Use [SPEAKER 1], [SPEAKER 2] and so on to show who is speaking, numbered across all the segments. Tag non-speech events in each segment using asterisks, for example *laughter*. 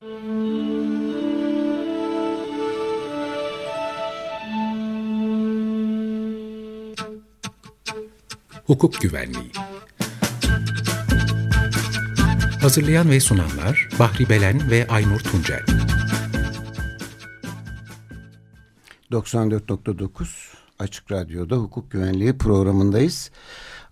[SPEAKER 1] Hukuk Güvenliği Hazırlayan ve sunanlar Bahri Belen ve Aynur Tuncel
[SPEAKER 2] 94.9 Açık Radyo'da hukuk güvenliği programındayız.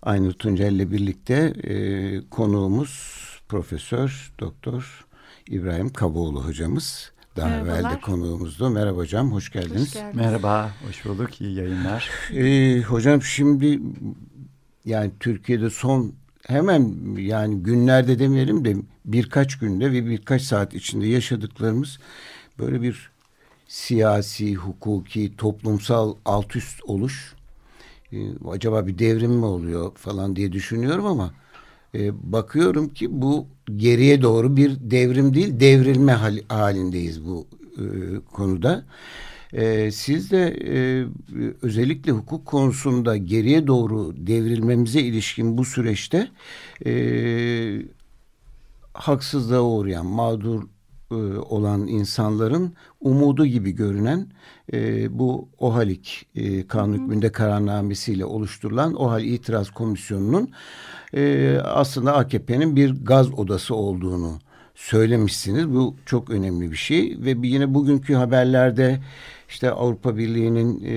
[SPEAKER 2] Aynur Tuncel ile birlikte e, konuğumuz Profesör Doktor İbrahim Kaboğlu hocamız. Daha
[SPEAKER 3] Merhabalar.
[SPEAKER 2] evvel de konuğumuzdu. Merhaba hocam, hoş geldiniz.
[SPEAKER 3] Hoş geldiniz.
[SPEAKER 4] Merhaba, hoş bulduk. İyi yayınlar.
[SPEAKER 2] Ee, hocam şimdi yani Türkiye'de son hemen yani günlerde demeyelim de birkaç günde ve birkaç saat içinde yaşadıklarımız böyle bir siyasi, hukuki, toplumsal alt üst oluş. Ee, acaba bir devrim mi oluyor falan diye düşünüyorum ama e, bakıyorum ki bu geriye doğru bir devrim değil devrilme hal, halindeyiz bu e, konuda. E, siz de e, özellikle hukuk konusunda geriye doğru devrilmemize ilişkin bu süreçte e, haksızlığa uğrayan, mağdur e, olan insanların umudu gibi görünen e, bu OHALİK e, kanun hükmünde kararnamesiyle oluşturulan OHAL İtiraz Komisyonu'nun e, aslında AKP'nin bir gaz odası olduğunu söylemişsiniz. Bu çok önemli bir şey ve yine bugünkü haberlerde işte Avrupa Birliği'nin e,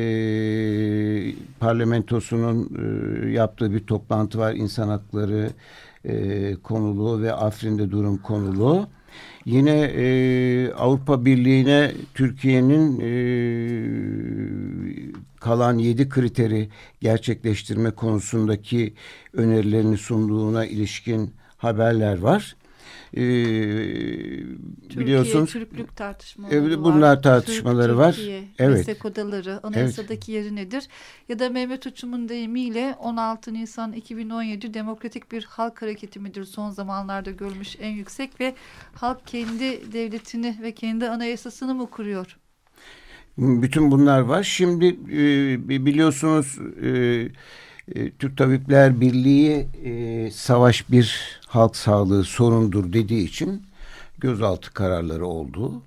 [SPEAKER 2] parlamentosunun e, yaptığı bir toplantı var. İnsan hakları e, konulu ve Afrin'de durum konulu. Yine e, Avrupa Birliği'ne Türkiye'nin e, kalan yedi kriteri gerçekleştirme konusundaki önerilerini sunduğuna ilişkin haberler var. E,
[SPEAKER 3] Türkiye,
[SPEAKER 2] biliyorsunuz
[SPEAKER 3] Türklük tartışmaları
[SPEAKER 2] Evet,
[SPEAKER 3] var.
[SPEAKER 2] bunlar tartışmaları
[SPEAKER 3] Türk,
[SPEAKER 2] var.
[SPEAKER 3] Türkiye,
[SPEAKER 2] Evet.
[SPEAKER 3] meslek odaları, anayasadaki yeri nedir? Ya da Mehmet Uçum'un deyimiyle 16 Nisan 2017 demokratik bir halk hareketi midir? Son zamanlarda görülmüş en yüksek ve halk kendi devletini ve kendi anayasasını mı kuruyor?
[SPEAKER 2] Bütün bunlar var. Şimdi e, biliyorsunuz e, e, Türk Tabipler Birliği savaş bir halk sağlığı sorundur dediği için gözaltı kararları oldu.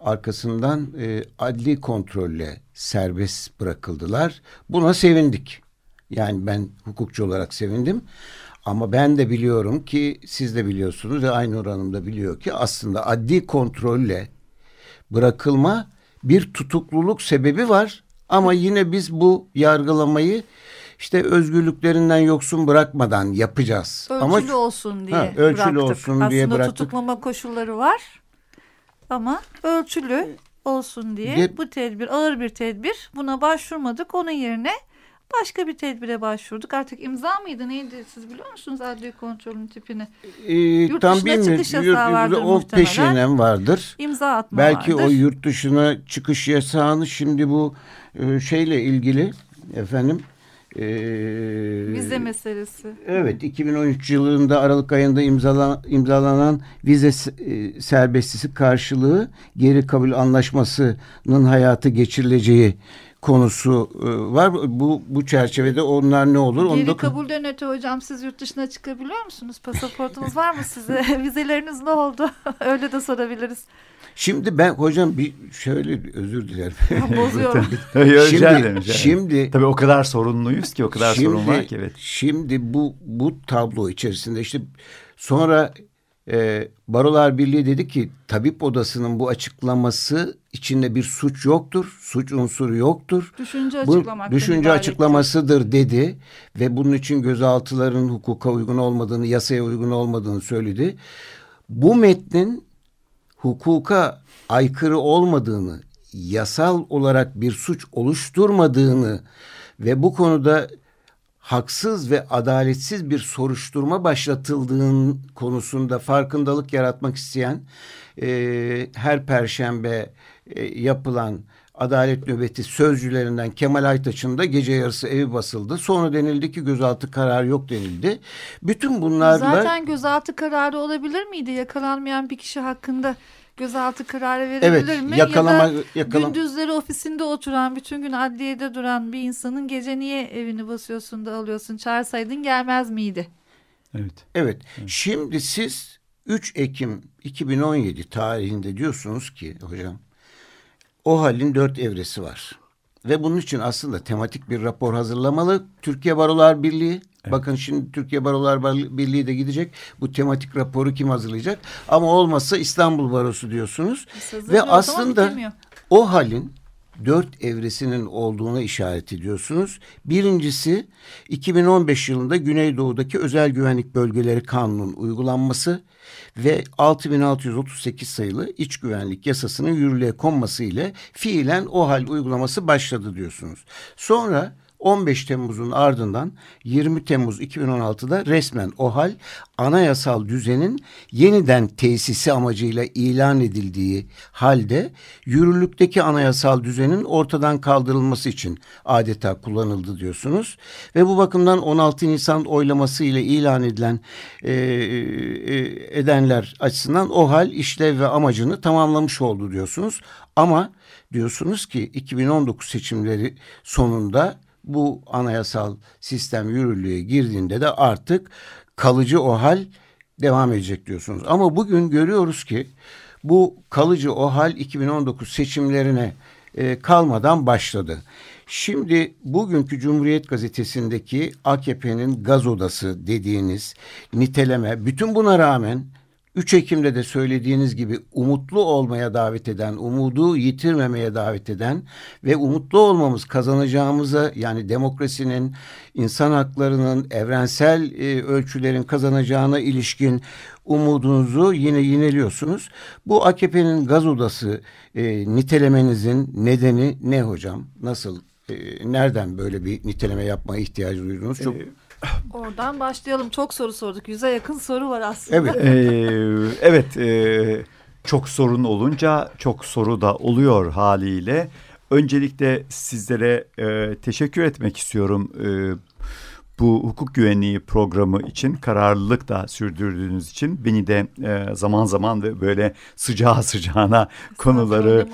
[SPEAKER 2] Arkasından adli kontrolle serbest bırakıldılar. Buna sevindik. Yani ben hukukçu olarak sevindim. Ama ben de biliyorum ki siz de biliyorsunuz ve Aynur Hanım da biliyor ki aslında adli kontrolle bırakılma bir tutukluluk sebebi var. Ama yine biz bu yargılamayı işte özgürlüklerinden yoksun bırakmadan yapacağız.
[SPEAKER 3] Ölçülü
[SPEAKER 2] Ama
[SPEAKER 3] olsun diye
[SPEAKER 2] Ha, ölçülü
[SPEAKER 3] bıraktık.
[SPEAKER 2] olsun
[SPEAKER 3] Aslında
[SPEAKER 2] diye bıraktık.
[SPEAKER 3] tutuklama koşulları var ama ölçülü olsun diye
[SPEAKER 2] Diye-
[SPEAKER 3] bu tedbir ağır bir tedbir. Buna başvurmadık. Onun yerine başka bir tedbire başvurduk. Artık imza mıydı neydi siz biliyor musunuz adli kontrolün tipini?
[SPEAKER 2] e,
[SPEAKER 3] Yurt
[SPEAKER 2] tam
[SPEAKER 3] dışına
[SPEAKER 2] bilmiyorum.
[SPEAKER 3] çıkış yasağı vardır
[SPEAKER 2] o
[SPEAKER 3] muhtemelen.
[SPEAKER 2] peşinen vardır.
[SPEAKER 3] İmza atma
[SPEAKER 2] Belki
[SPEAKER 3] vardır.
[SPEAKER 2] o yurt dışına çıkış yasağını şimdi bu e, şeyle ilgili efendim e,
[SPEAKER 3] vize meselesi.
[SPEAKER 2] Evet 2013 yılında Aralık ayında imzala, imzalanan vize e, serbestisi karşılığı geri kabul anlaşmasının hayata geçirileceği konusu e, var. Bu bu çerçevede onlar ne olur? Onu
[SPEAKER 3] Geri
[SPEAKER 2] da-
[SPEAKER 3] kabulden öte hocam siz yurt dışına çıkabiliyor musunuz? Pasaportunuz var mı size? *laughs* Vizeleriniz ne oldu? *laughs* Öyle de sorabiliriz.
[SPEAKER 2] Şimdi ben hocam bir şöyle özür dilerim.
[SPEAKER 3] Bozuyorum. *laughs*
[SPEAKER 2] Şimdi- şimdi-
[SPEAKER 4] Tabii o kadar sorunluyuz ki, o kadar sorun var ki. Evet.
[SPEAKER 2] Şimdi bu bu tablo içerisinde işte sonra e, Barolar Birliği dedi ki tabip odasının bu açıklaması içinde bir suç yoktur. Suç unsuru yoktur.
[SPEAKER 3] Düşünce
[SPEAKER 2] Bu düşünce açıklamasıdır dedi ve bunun için gözaltıların hukuka uygun olmadığını, yasaya uygun olmadığını söyledi. Bu metnin hukuka aykırı olmadığını, yasal olarak bir suç oluşturmadığını ve bu konuda haksız ve adaletsiz bir soruşturma başlatıldığın konusunda farkındalık yaratmak isteyen e, her perşembe e, yapılan adalet nöbeti sözcülerinden Kemal Aytaç'ın da gece yarısı evi basıldı. Sonra denildi ki gözaltı kararı yok denildi. Bütün bunlarla
[SPEAKER 3] Zaten gözaltı kararı olabilir miydi? Yakalanmayan bir kişi hakkında gözaltı kararı
[SPEAKER 2] Evet,
[SPEAKER 3] verilebilir mi?
[SPEAKER 2] yakalama-
[SPEAKER 3] ya da
[SPEAKER 2] yakalam-
[SPEAKER 3] gündüzleri ofisinde oturan, bütün gün adliyede duran bir insanın gece niye evini basıyorsun da alıyorsun? Çağırsaydın gelmez miydi?
[SPEAKER 4] Evet.
[SPEAKER 2] Evet. Şimdi siz 3 Ekim 2017 tarihinde diyorsunuz ki hocam o halin dört evresi var. Ve bunun için aslında tematik bir rapor hazırlamalı Türkiye Barolar Birliği. Evet. Bakın şimdi Türkiye Barolar Birliği de gidecek. Bu tematik raporu kim hazırlayacak? Ama olmazsa İstanbul Barosu diyorsunuz. Ve aslında o halin dört evresinin olduğuna işaret ediyorsunuz. Birincisi 2015 yılında Güneydoğu'daki özel güvenlik bölgeleri kanunun uygulanması ve 6638 sayılı iç güvenlik yasasının yürürlüğe konması ile fiilen o hal uygulaması başladı diyorsunuz. Sonra 15 Temmuz'un ardından 20 Temmuz 2016'da resmen OHAL anayasal düzenin yeniden tesisi amacıyla ilan edildiği halde yürürlükteki anayasal düzenin ortadan kaldırılması için adeta kullanıldı diyorsunuz. Ve bu bakımdan 16 Nisan oylaması ile ilan edilen e, e, edenler açısından OHAL işlev ve amacını tamamlamış oldu diyorsunuz. Ama diyorsunuz ki 2019 seçimleri sonunda bu anayasal sistem yürürlüğe girdiğinde de artık kalıcı o hal devam edecek diyorsunuz. Ama bugün görüyoruz ki bu kalıcı o hal 2019 seçimlerine e, kalmadan başladı. Şimdi bugünkü Cumhuriyet Gazetesi'ndeki AKP'nin gaz odası dediğiniz niteleme bütün buna rağmen 3 Ekim'de de söylediğiniz gibi umutlu olmaya davet eden, umudu yitirmemeye davet eden ve umutlu olmamız kazanacağımıza yani demokrasinin, insan haklarının, evrensel e, ölçülerin kazanacağına ilişkin umudunuzu yine yineliyorsunuz. Bu AKP'nin gaz odası e, nitelemenizin nedeni ne hocam? Nasıl, e, nereden böyle bir niteleme yapmaya ihtiyacı duydunuz? Çok... Ee,
[SPEAKER 3] Oradan başlayalım. Çok soru sorduk. Yüze yakın soru var aslında.
[SPEAKER 4] Evet. ee, evet. E, çok sorun olunca çok soru da oluyor haliyle. Öncelikle sizlere e, teşekkür etmek istiyorum. E, bu hukuk güvenliği programı için kararlılık da sürdürdüğünüz için beni de e, zaman zaman da böyle sıcağı *laughs* sıcağına konuları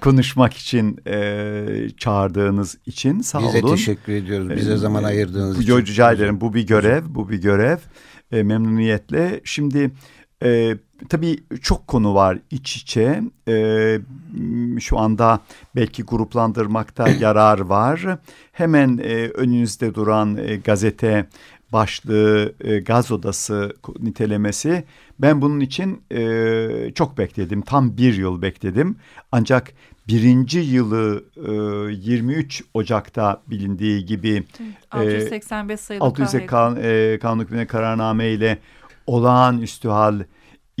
[SPEAKER 4] konuşmak için e, çağırdığınız için sağ
[SPEAKER 2] Bize
[SPEAKER 4] olun.
[SPEAKER 2] Bize teşekkür ediyoruz. Bize e, zaman ayırdığınız
[SPEAKER 4] bu,
[SPEAKER 2] için.
[SPEAKER 4] Rica ederim. Bu bir görev. Bu bir görev. E, memnuniyetle. Şimdi e, tabii çok konu var iç içe. E, şu anda belki gruplandırmakta *coughs* yarar var. Hemen e, önünüzde duran e, gazete başlığı e, gaz odası nitelemesi. Ben bunun için e, çok bekledim. Tam bir yıl bekledim. Ancak birinci yılı e, 23 Ocak'ta bilindiği gibi
[SPEAKER 3] 685 sayılı
[SPEAKER 4] 685 kan, e, kanun hükmüne kararname ile olağanüstü hal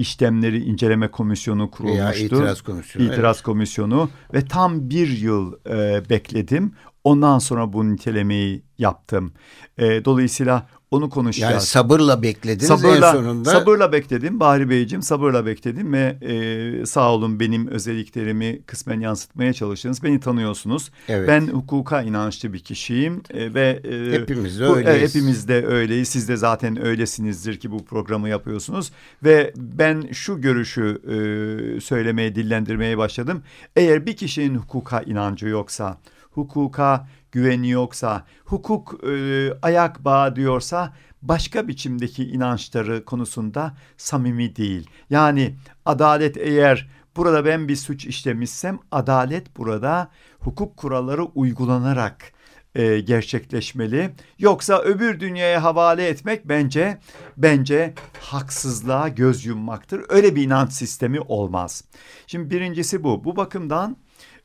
[SPEAKER 4] işlemleri inceleme komisyonu kurulmuştu. Veya
[SPEAKER 2] itiraz komisyonu.
[SPEAKER 4] İtiraz evet. komisyonu ve tam bir yıl e, bekledim. Ondan sonra bu nitelemeyi yaptım. E, dolayısıyla onu konuşacağız. Yani
[SPEAKER 2] sabırla beklediniz sabırla, en sonunda.
[SPEAKER 4] Sabırla bekledim Bahri Beyciğim sabırla bekledim ve e, sağ olun benim özelliklerimi kısmen yansıtmaya çalıştınız. Beni tanıyorsunuz. Evet. Ben hukuka inançlı bir kişiyim e, ve
[SPEAKER 2] e, hepimiz de öyleyiz.
[SPEAKER 4] E, hepimiz de öyleyiz. Siz de zaten öylesinizdir ki bu programı yapıyorsunuz ve ben şu görüşü e, söylemeye dillendirmeye başladım. Eğer bir kişinin hukuka inancı yoksa hukuka güveni yoksa, hukuk e, ayak bağı diyorsa başka biçimdeki inançları konusunda samimi değil. Yani adalet eğer burada ben bir suç işlemişsem adalet burada hukuk kuralları uygulanarak e, gerçekleşmeli. Yoksa öbür dünyaya havale etmek bence bence haksızlığa göz yummaktır. Öyle bir inanç sistemi olmaz. Şimdi birincisi bu. Bu bakımdan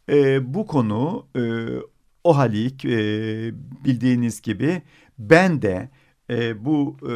[SPEAKER 4] e, bu konu e, o halik e, bildiğiniz gibi ben de e, bu e,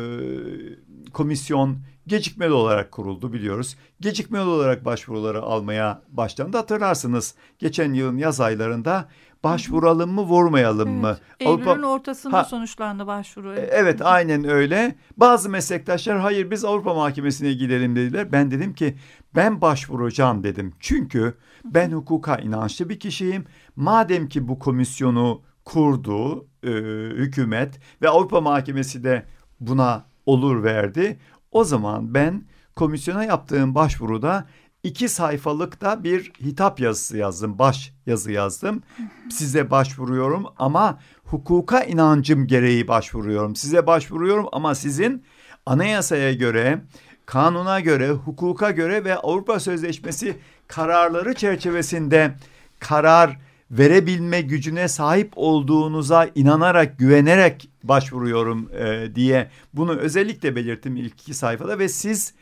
[SPEAKER 4] komisyon gecikmeli olarak kuruldu biliyoruz. Gecikmeli olarak başvuruları almaya başlandı. Hatırlarsınız geçen yılın yaz aylarında başvuralım mı vurmayalım evet. mı?
[SPEAKER 3] Eylül'ün Avrupa... ortasında ha, sonuçlandı başvuru.
[SPEAKER 4] Evet. evet aynen öyle. Bazı meslektaşlar hayır biz Avrupa Mahkemesi'ne gidelim dediler. Ben dedim ki ben başvuracağım dedim. Çünkü ben hukuka inançlı bir kişiyim. Madem ki bu komisyonu kurdu e, hükümet ve Avrupa Mahkemesi de buna olur verdi. O zaman ben komisyona yaptığım başvuruda iki sayfalık da bir hitap yazısı yazdım. Baş yazı yazdım. Size başvuruyorum ama hukuka inancım gereği başvuruyorum. Size başvuruyorum ama sizin anayasaya göre kanuna göre, hukuka göre ve Avrupa Sözleşmesi kararları çerçevesinde karar verebilme gücüne sahip olduğunuza inanarak, güvenerek başvuruyorum e, diye bunu özellikle belirttim ilk iki sayfada ve siz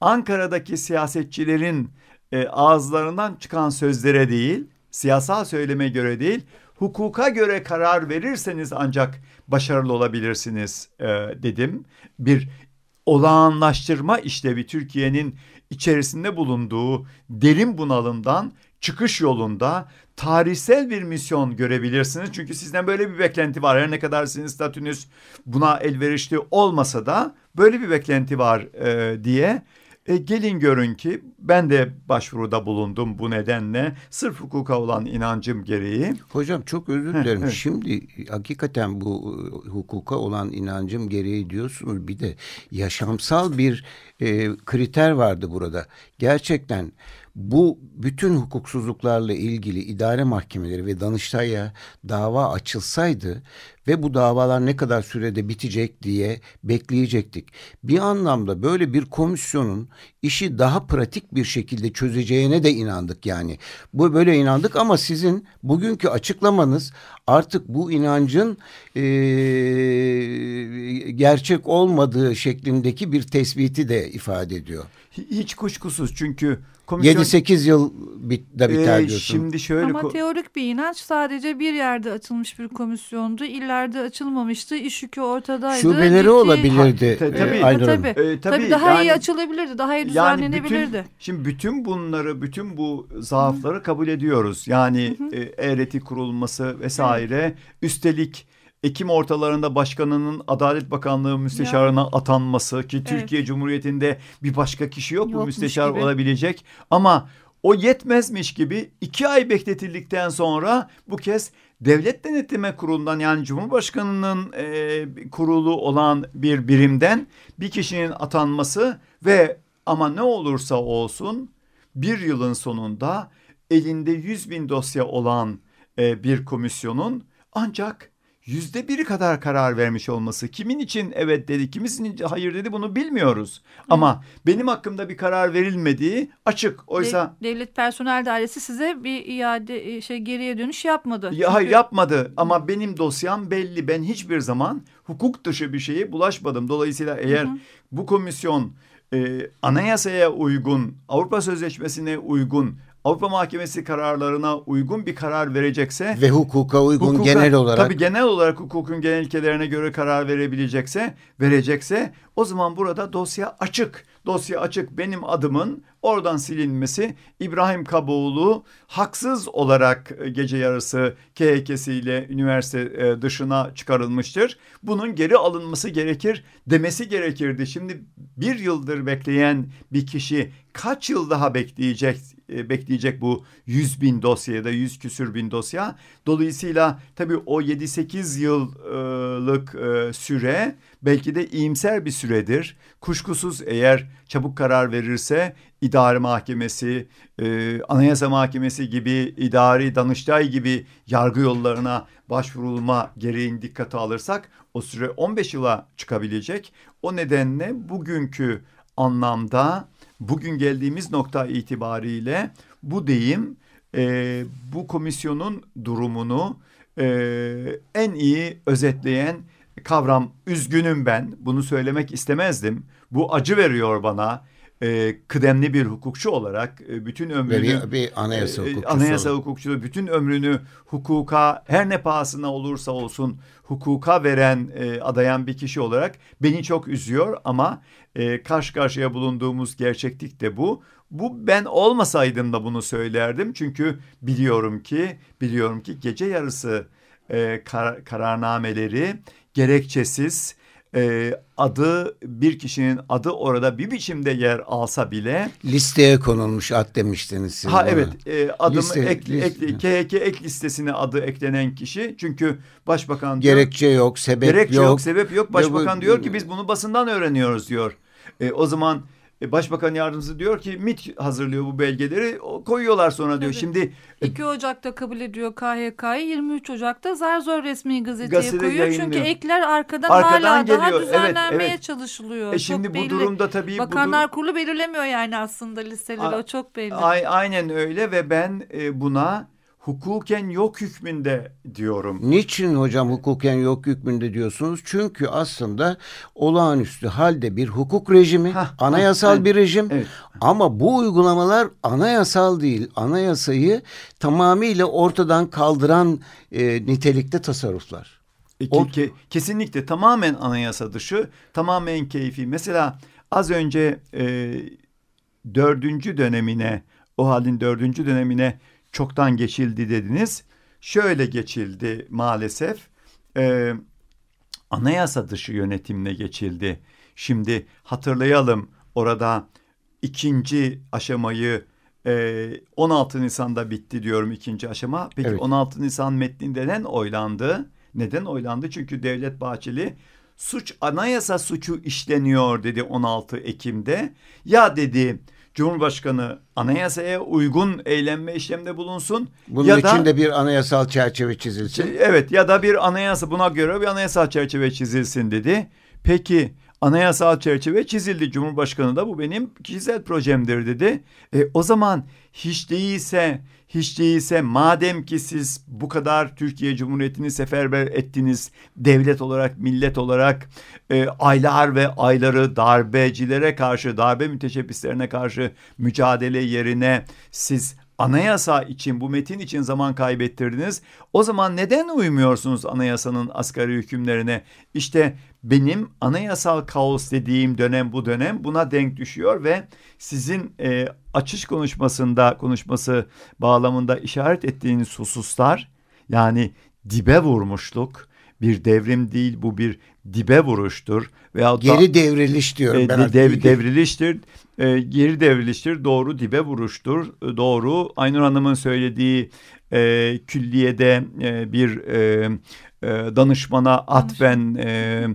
[SPEAKER 4] Ankara'daki siyasetçilerin e, ağızlarından çıkan sözlere değil, siyasal söyleme göre değil, hukuka göre karar verirseniz ancak başarılı olabilirsiniz e, dedim. Bir olağanlaştırma işlevi Türkiye'nin içerisinde bulunduğu derin bunalımdan çıkış yolunda tarihsel bir misyon görebilirsiniz. Çünkü sizden böyle bir beklenti var. Her ne kadar sizin statünüz buna elverişli olmasa da böyle bir beklenti var e, diye e, gelin görün ki ben de başvuruda bulundum bu nedenle sırf hukuka olan inancım gereği.
[SPEAKER 2] Hocam çok özür dilerim. Şimdi hakikaten bu e, hukuka olan inancım gereği diyorsunuz. Bir de yaşamsal bir e, kriter vardı burada. Gerçekten bu bütün hukuksuzluklarla ilgili idare mahkemeleri ve Danıştay'a dava açılsaydı ve bu davalar ne kadar sürede bitecek diye bekleyecektik. Bir anlamda böyle bir komisyonun işi daha pratik bir şekilde çözeceğine de inandık yani. Bu böyle inandık ama sizin bugünkü açıklamanız artık bu inancın e, gerçek olmadığı şeklindeki bir tespiti de ifade ediyor.
[SPEAKER 4] Hiç kuşkusuz çünkü
[SPEAKER 2] komisyon... 7-8 yıl bit, da biter ee, diyorsun.
[SPEAKER 3] Şimdi şöyle Ama teorik bir inanç sadece bir yerde açılmış bir komisyondu. İllerde açılmamıştı. İş yükü ortadaydı.
[SPEAKER 2] Şubeleri Ciddi... olabilirdi. Ha,
[SPEAKER 3] tabii, e, tabii. tabii. E, tabii. tabii daha yani, iyi açılabilirdi. Daha iyi düzenlenebilirdi.
[SPEAKER 4] Yani bütün, şimdi bütün bunları, bütün bu zaafları Hı. kabul ediyoruz. Yani Hı. e, eğreti kurulması vesaire. Hı. Üstelik Ekim ortalarında başkanının Adalet Bakanlığı müsteşarına ya. atanması ki evet. Türkiye Cumhuriyeti'nde bir başka kişi yok Yokmuş bu müsteşar gibi. olabilecek ama o yetmezmiş gibi iki ay bekletildikten sonra bu kez Devlet Denetleme Kurulu'ndan yani Cumhurbaşkanı'nın e, kurulu olan bir birimden bir kişinin atanması ve ama ne olursa olsun bir yılın sonunda elinde yüz bin dosya olan e, bir komisyonun ancak yüzde biri kadar karar vermiş olması. Kimin için evet dedi, kimisinin hayır dedi bunu bilmiyoruz. Hı. Ama benim hakkımda bir karar verilmediği açık. Oysa
[SPEAKER 3] devlet personel dairesi size bir iade e, şey geriye dönüş yapmadı.
[SPEAKER 4] Ya, Çünkü... Hayır yapmadı ama benim dosyam belli. Ben hiçbir zaman hukuk dışı bir şeye bulaşmadım. Dolayısıyla eğer Hı. bu komisyon e, anayasaya uygun, Avrupa Sözleşmesi'ne uygun Avrupa Mahkemesi kararlarına uygun bir karar verecekse
[SPEAKER 2] ve hukuka uygun hukuka, genel olarak
[SPEAKER 4] tabii genel olarak hukukun genel ilkelerine göre karar verebilecekse verecekse o zaman burada dosya açık. Dosya açık benim adımın oradan silinmesi İbrahim Kaboğlu haksız olarak e, gece yarısı KHK'siyle üniversite e, dışına çıkarılmıştır. Bunun geri alınması gerekir demesi gerekirdi. Şimdi bir yıldır bekleyen bir kişi kaç yıl daha bekleyecek e, bekleyecek bu 100 bin dosya ya da 100 küsür bin dosya. Dolayısıyla tabii o 7-8 yıllık süre belki de iyimser bir süredir. Kuşkusuz eğer çabuk karar verirse idare mahkemesi, e, anayasa mahkemesi gibi, idari danıştay gibi yargı yollarına başvurulma gereğini dikkate alırsak o süre 15 yıla çıkabilecek. O nedenle bugünkü anlamda bugün geldiğimiz nokta itibariyle bu deyim e, bu komisyonun durumunu e, en iyi özetleyen kavram üzgünüm ben bunu söylemek istemezdim. Bu acı veriyor bana e, kıdemli bir hukukçu olarak e, bütün ömrünü
[SPEAKER 2] bir, bir anayasa e, hukukçusu.
[SPEAKER 4] anayasa hukukçusu bütün ömrünü hukuka her ne pahasına olursa olsun hukuka veren e, adayan bir kişi olarak beni çok üzüyor ama e, karşı karşıya bulunduğumuz gerçeklik de bu. Bu ben olmasaydım da bunu söylerdim çünkü biliyorum ki biliyorum ki gece yarısı e, kar, kararnameleri gerekçesiz e, adı bir kişinin adı orada bir biçimde yer alsa bile
[SPEAKER 2] listeye konulmuş ad demiştiniz siz.
[SPEAKER 4] Ha ona. evet e, adımı liste, ek, liste. ek, KHK ek listesine adı eklenen kişi çünkü başbakan
[SPEAKER 2] diyor, gerekçe yok sebep
[SPEAKER 4] gerekçe
[SPEAKER 2] yok.
[SPEAKER 4] yok sebep yok başbakan bu, diyor ki biz bunu basından öğreniyoruz diyor. E, o zaman e, Başbakan yardımcısı diyor ki MIT hazırlıyor bu belgeleri koyuyorlar sonra diyor.
[SPEAKER 3] Tabii.
[SPEAKER 4] Şimdi
[SPEAKER 3] 2 Ocak'ta kabul ediyor KHK'yı 23 Ocak'ta zar zor resmi gazeteye
[SPEAKER 4] Gazete
[SPEAKER 3] koyuyor. Çünkü
[SPEAKER 4] yayınlıyor.
[SPEAKER 3] ekler arkadan,
[SPEAKER 4] Arkadan
[SPEAKER 3] hala daha
[SPEAKER 4] geliyor. Evet,
[SPEAKER 3] düzenlenmeye
[SPEAKER 4] evet.
[SPEAKER 3] çalışılıyor.
[SPEAKER 4] e şimdi
[SPEAKER 3] Çok
[SPEAKER 4] bu
[SPEAKER 3] belli.
[SPEAKER 4] durumda tabii bu
[SPEAKER 3] Bakanlar
[SPEAKER 4] dur-
[SPEAKER 3] Kurulu belirlemiyor yani aslında listeleri
[SPEAKER 4] A-
[SPEAKER 3] o çok belli.
[SPEAKER 4] Ay- aynen öyle ve ben e, buna hukuken yok hükmünde diyorum.
[SPEAKER 2] Niçin hocam hukuken yok hükmünde diyorsunuz? Çünkü aslında olağanüstü halde bir hukuk rejimi,
[SPEAKER 4] Hah,
[SPEAKER 2] anayasal
[SPEAKER 4] hah,
[SPEAKER 2] bir rejim.
[SPEAKER 4] evet.
[SPEAKER 2] Ama bu uygulamalar anayasal değil. Anayasayı tamamıyla ortadan kaldıran e, nitelikte tasarruflar.
[SPEAKER 4] E, ke- kesinlikle tamamen anayasa dışı, tamamen keyfi. Mesela az önce e, dördüncü dönemine, o halin dördüncü dönemine çoktan geçildi dediniz. Şöyle geçildi maalesef. E, anayasa dışı yönetimle geçildi. Şimdi hatırlayalım orada ikinci aşamayı e, 16 Nisan'da bitti diyorum ikinci aşama. Peki
[SPEAKER 2] Evet.
[SPEAKER 4] 16 Nisan metninde neden oylandı? Neden oylandı? Çünkü Devlet Bahçeli suç anayasa suçu işleniyor dedi 16 Ekim'de. Ya dedi Cumhurbaşkanı anayasaya uygun eğlenme işlemde bulunsun.
[SPEAKER 2] Bunun
[SPEAKER 4] ya
[SPEAKER 2] için
[SPEAKER 4] da
[SPEAKER 2] de bir anayasal çerçeve çizilsin.
[SPEAKER 4] Evet ya da bir anayasa buna göre bir anayasal çerçeve çizilsin dedi. Peki anayasal çerçeve çizildi. Cumhurbaşkanı da bu benim kişisel projemdir dedi. E, o zaman hiç değilse hiç değilse madem ki siz bu kadar Türkiye Cumhuriyeti'ni seferber ettiniz devlet olarak millet olarak e, aylar ve ayları darbecilere karşı darbe müteşebbislerine karşı mücadele yerine siz anayasa için bu metin için zaman kaybettirdiniz. O zaman neden uymuyorsunuz anayasanın asgari hükümlerine? İşte benim anayasal kaos dediğim dönem bu dönem buna denk düşüyor ve sizin e, açış konuşmasında konuşması bağlamında işaret ettiğiniz hususlar yani dibe vurmuşluk bir devrim değil bu bir dibe vuruştur da-
[SPEAKER 2] Geri devriliş diyorum
[SPEAKER 4] e,
[SPEAKER 2] ben.
[SPEAKER 4] dev- devriliştir, e, geri devriliştir, doğru dibe vuruştur, e, doğru. Aynur Hanım'ın söylediği e, külliyede e, bir e, e, danışmana atfen e,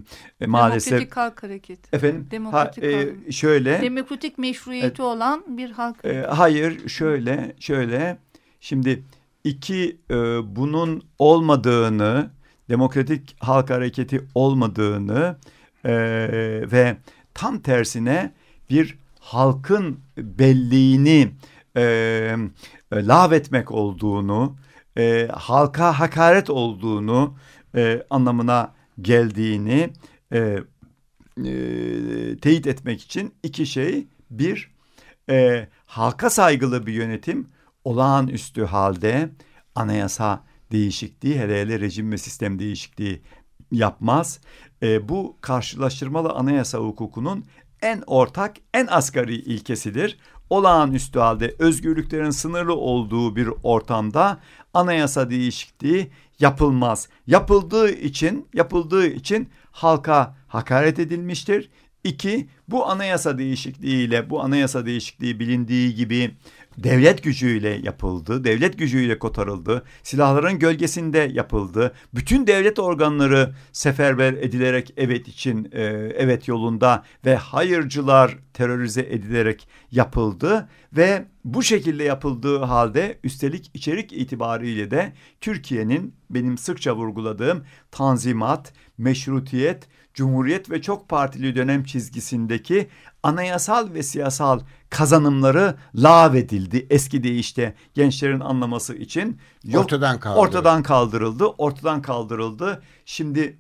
[SPEAKER 4] e, maalesef
[SPEAKER 3] Demokratik Halk Hareketi.
[SPEAKER 4] efendim ha,
[SPEAKER 3] Demokratik
[SPEAKER 4] e,
[SPEAKER 3] halk.
[SPEAKER 4] şöyle
[SPEAKER 3] Demokratik meşruiyeti olan bir halk
[SPEAKER 4] e, hayır şöyle şöyle şimdi iki e, bunun olmadığını demokratik halk hareketi olmadığını e, ve tam tersine bir halkın belliğini e, e, lağvetmek olduğunu e, halka hakaret olduğunu e, anlamına geldiğini e, e, teyit etmek için iki şey. Bir e, halka saygılı bir yönetim olağanüstü halde anayasa değişikliği hele hele rejim ve sistem değişikliği yapmaz. E, bu karşılaştırmalı anayasa hukukunun en ortak, en asgari ilkesidir. Olağanüstü halde özgürlüklerin sınırlı olduğu bir ortamda anayasa değişikliği yapılmaz. Yapıldığı için, yapıldığı için halka hakaret edilmiştir. İki, bu anayasa değişikliğiyle, bu anayasa değişikliği bilindiği gibi devlet gücüyle yapıldı, devlet gücüyle kotarıldı, silahların gölgesinde yapıldı. Bütün devlet organları seferber edilerek evet için, e, evet yolunda ve hayırcılar terörize edilerek yapıldı ve bu şekilde yapıldığı halde üstelik içerik itibariyle de Türkiye'nin benim sıkça vurguladığım tanzimat, meşrutiyet, cumhuriyet ve çok partili dönem çizgisindeki anayasal ve siyasal kazanımları lağvedildi. Eski deyişte gençlerin anlaması için yok,
[SPEAKER 2] Ortadan kaldırıldı.
[SPEAKER 4] Ortadan kaldırıldı. Ortadan kaldırıldı. Şimdi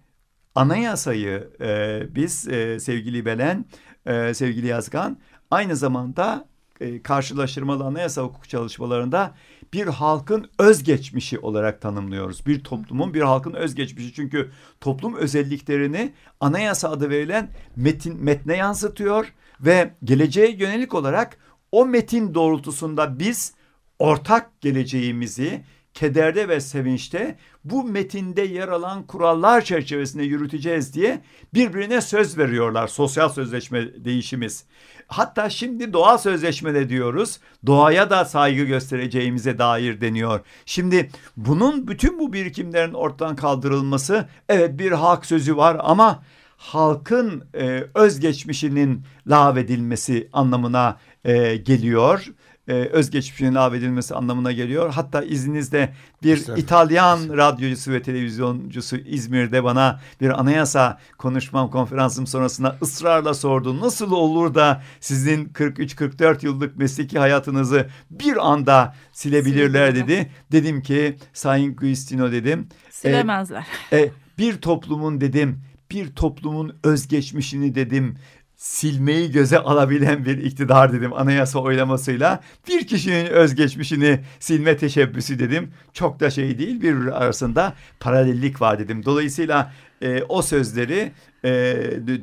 [SPEAKER 4] anayasayı e, biz e, sevgili Belen, e, sevgili Yazgan aynı zamanda e, karşılaştırmalı anayasa hukuk çalışmalarında bir halkın özgeçmişi olarak tanımlıyoruz. Bir toplumun bir halkın özgeçmişi çünkü toplum özelliklerini anayasa adı verilen metin metne yansıtıyor ve geleceğe yönelik olarak o metin doğrultusunda biz ortak geleceğimizi kederde ve sevinçte bu metinde yer alan kurallar çerçevesinde yürüteceğiz diye birbirine söz veriyorlar. Sosyal sözleşme değişimiz. Hatta şimdi doğa sözleşmede diyoruz. Doğaya da saygı göstereceğimize dair deniyor. Şimdi bunun bütün bu birikimlerin ortadan kaldırılması evet bir hak sözü var ama halkın e, özgeçmişinin lağvedilmesi anlamına e, geliyor e, özgeçmişinin lağvedilmesi anlamına geliyor. Hatta izninizle bir İtalyan radyocusu ve televizyoncusu İzmir'de bana bir anayasa konuşmam konferansım sonrasında ısrarla sordu. Nasıl olur da sizin 43-44 yıllık mesleki hayatınızı bir anda silebilirler dedi. Dedim ki Sayın Guistino dedim.
[SPEAKER 5] Silemezler.
[SPEAKER 4] E, e, bir toplumun dedim bir toplumun özgeçmişini dedim silmeyi göze alabilen bir iktidar dedim anayasa oylamasıyla. Bir kişinin özgeçmişini silme teşebbüsü dedim. Çok da şey değil bir arasında paralellik var dedim. Dolayısıyla e, o sözleri e,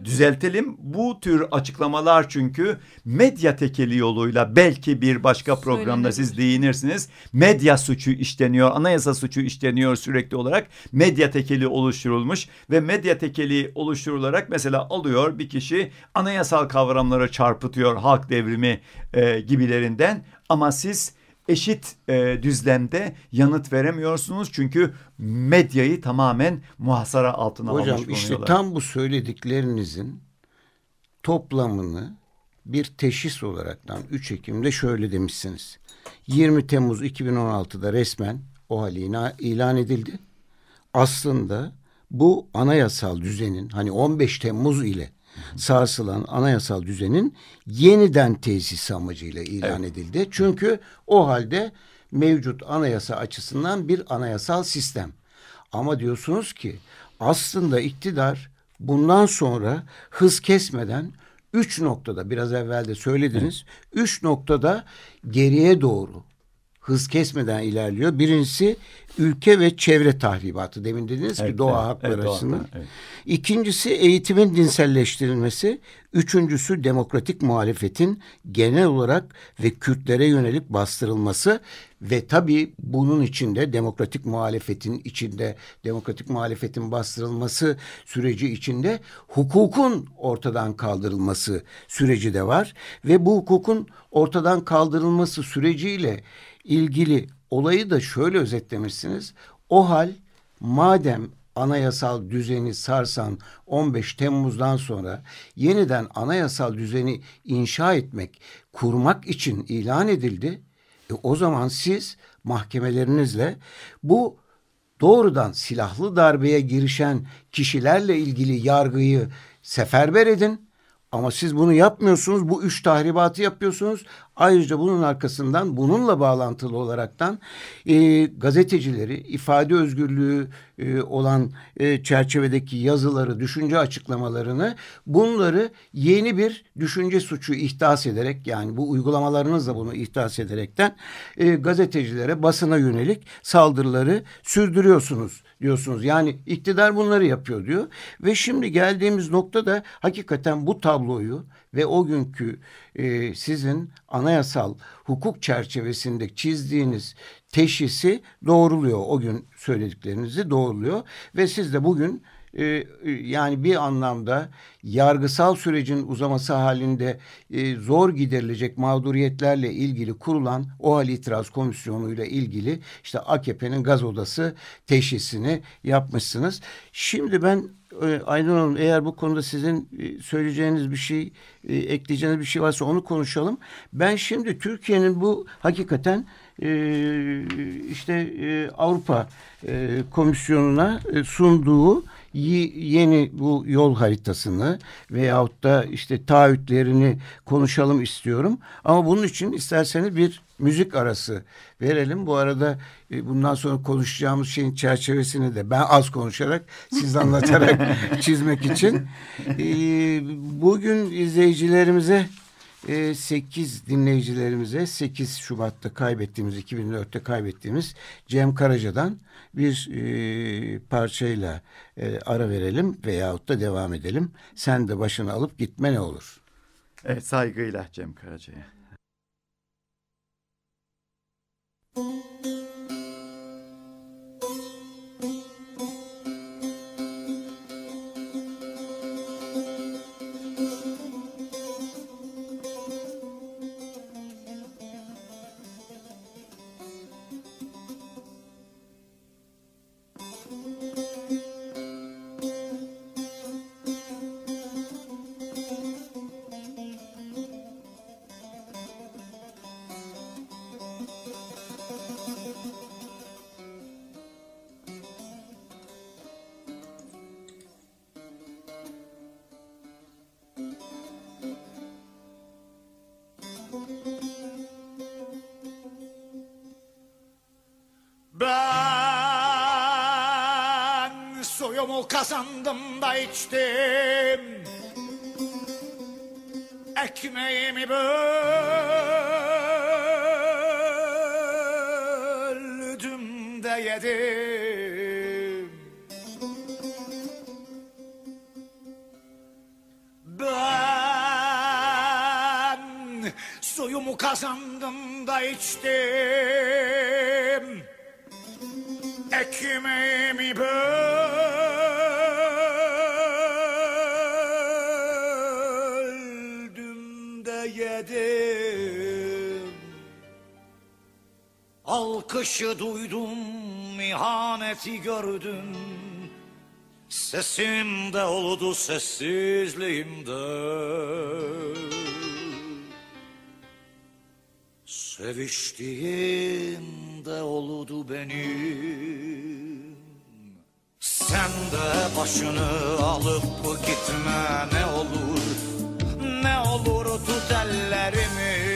[SPEAKER 4] düzeltelim. Bu tür açıklamalar çünkü medya tekeli yoluyla belki bir başka programda siz değinirsiniz. Medya suçu işleniyor, anayasa suçu işleniyor sürekli olarak. Medya tekeli oluşturulmuş ve medya tekeli oluşturularak mesela alıyor bir kişi anayasal kavramları çarpıtıyor halk devrimi e, gibilerinden ama siz eşit e, düzlemde yanıt veremiyorsunuz. Çünkü medyayı tamamen muhasara altına
[SPEAKER 2] Hocam,
[SPEAKER 4] almış
[SPEAKER 2] işte tam bu söylediklerinizin toplamını bir teşhis olaraktan 3 Ekim'de şöyle demişsiniz. 20 Temmuz 2016'da resmen o hali ilan edildi. Aslında bu anayasal düzenin hani 15 Temmuz ile sarsılan anayasal düzenin yeniden tesisi amacıyla ilan evet. edildi. Çünkü o halde mevcut anayasa açısından bir anayasal sistem. Ama diyorsunuz ki aslında iktidar bundan sonra hız kesmeden üç noktada biraz evvel de söylediniz. Evet. Üç noktada geriye doğru hız kesmeden ilerliyor. Birincisi ülke ve çevre tahribatı. Demin dediniz evet, ki doğa evet, hakları evet, açısından. Evet. İkincisi eğitimin dinselleştirilmesi. Üçüncüsü demokratik muhalefetin genel olarak ve Kürtlere yönelik bastırılması ve tabii bunun içinde demokratik muhalefetin içinde demokratik muhalefetin bastırılması süreci içinde hukukun ortadan kaldırılması süreci de var ve bu hukukun ortadan kaldırılması süreciyle ilgili olayı da şöyle özetlemişsiniz. O hal madem anayasal düzeni sarsan 15 Temmuz'dan sonra yeniden anayasal düzeni inşa etmek, kurmak için ilan edildi. E o zaman siz mahkemelerinizle bu doğrudan silahlı darbeye girişen kişilerle ilgili yargıyı seferber edin ama siz bunu yapmıyorsunuz. Bu üç tahribatı yapıyorsunuz. Ayrıca bunun arkasından bununla bağlantılı olaraktan e, gazetecileri ifade özgürlüğü e, olan e, çerçevedeki yazıları, düşünce açıklamalarını bunları yeni bir düşünce suçu ihdas ederek yani bu uygulamalarınızla bunu ihdas ederekten e, gazetecilere, basına yönelik saldırıları sürdürüyorsunuz diyorsunuz. Yani iktidar bunları yapıyor diyor. Ve şimdi geldiğimiz noktada hakikaten bu tabloyu ve o günkü e, sizin anayasal hukuk çerçevesinde çizdiğiniz teşhisi doğruluyor. O gün söylediklerinizi doğruluyor ve siz de bugün e, e, yani bir anlamda yargısal sürecin uzaması halinde e, zor giderilecek mağduriyetlerle ilgili kurulan OHAL itiraz komisyonu ile ilgili işte AKP'nin gaz odası teşhisini yapmışsınız. Şimdi ben Aydın Hanım eğer bu konuda sizin e, söyleyeceğiniz bir şey, e, ekleyeceğiniz bir şey varsa onu konuşalım. Ben şimdi Türkiye'nin bu hakikaten işte Avrupa Komisyonu'na sunduğu yeni bu yol haritasını veyahut da işte taahhütlerini konuşalım istiyorum. Ama bunun için isterseniz bir müzik arası verelim. Bu arada e, bundan sonra konuşacağımız şeyin çerçevesini de ben az konuşarak siz anlatarak *laughs* çizmek için. E, bugün izleyicilerimize 8 e, dinleyicilerimize 8 Şubat'ta kaybettiğimiz 2004'te kaybettiğimiz Cem Karaca'dan bir e, parçayla e, ara verelim veyahut da devam edelim. Sen de başını alıp gitme ne olur?
[SPEAKER 4] Evet saygıyla Cem Karaca'ya.
[SPEAKER 5] Suyumu kazandım da içtim. Ekmeğimi böldüm de yedim. Ben suyumu kazandım da içtim. Ekmeğimi böldüm Alkışı duydum, ihaneti gördüm. Sesimde oldu sessizliğimde. Seviştiğimde oldu benim. Sen de başını alıp gitme ne olur. Ne olur tut ellerimi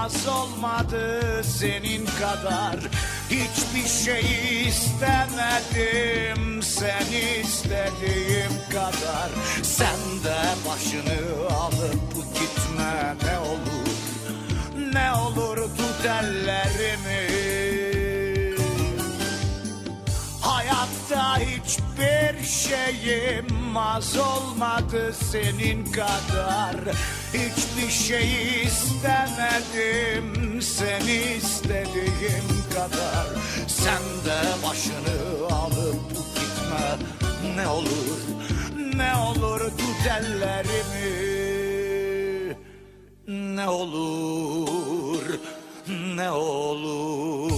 [SPEAKER 5] şeyim az olmadı senin kadar. Hiçbir şey istemedim seni istediğim kadar. Sen de başını alıp gitme ne olur Ne olur tut ellerimi. Hayatta hiçbir şeyim az olmadı senin kadar Hiçbir şey istemedim seni istediğim kadar. Sen de başını alıp gitme ne olur Ne olur tut ellerimi. Ne olur ne olur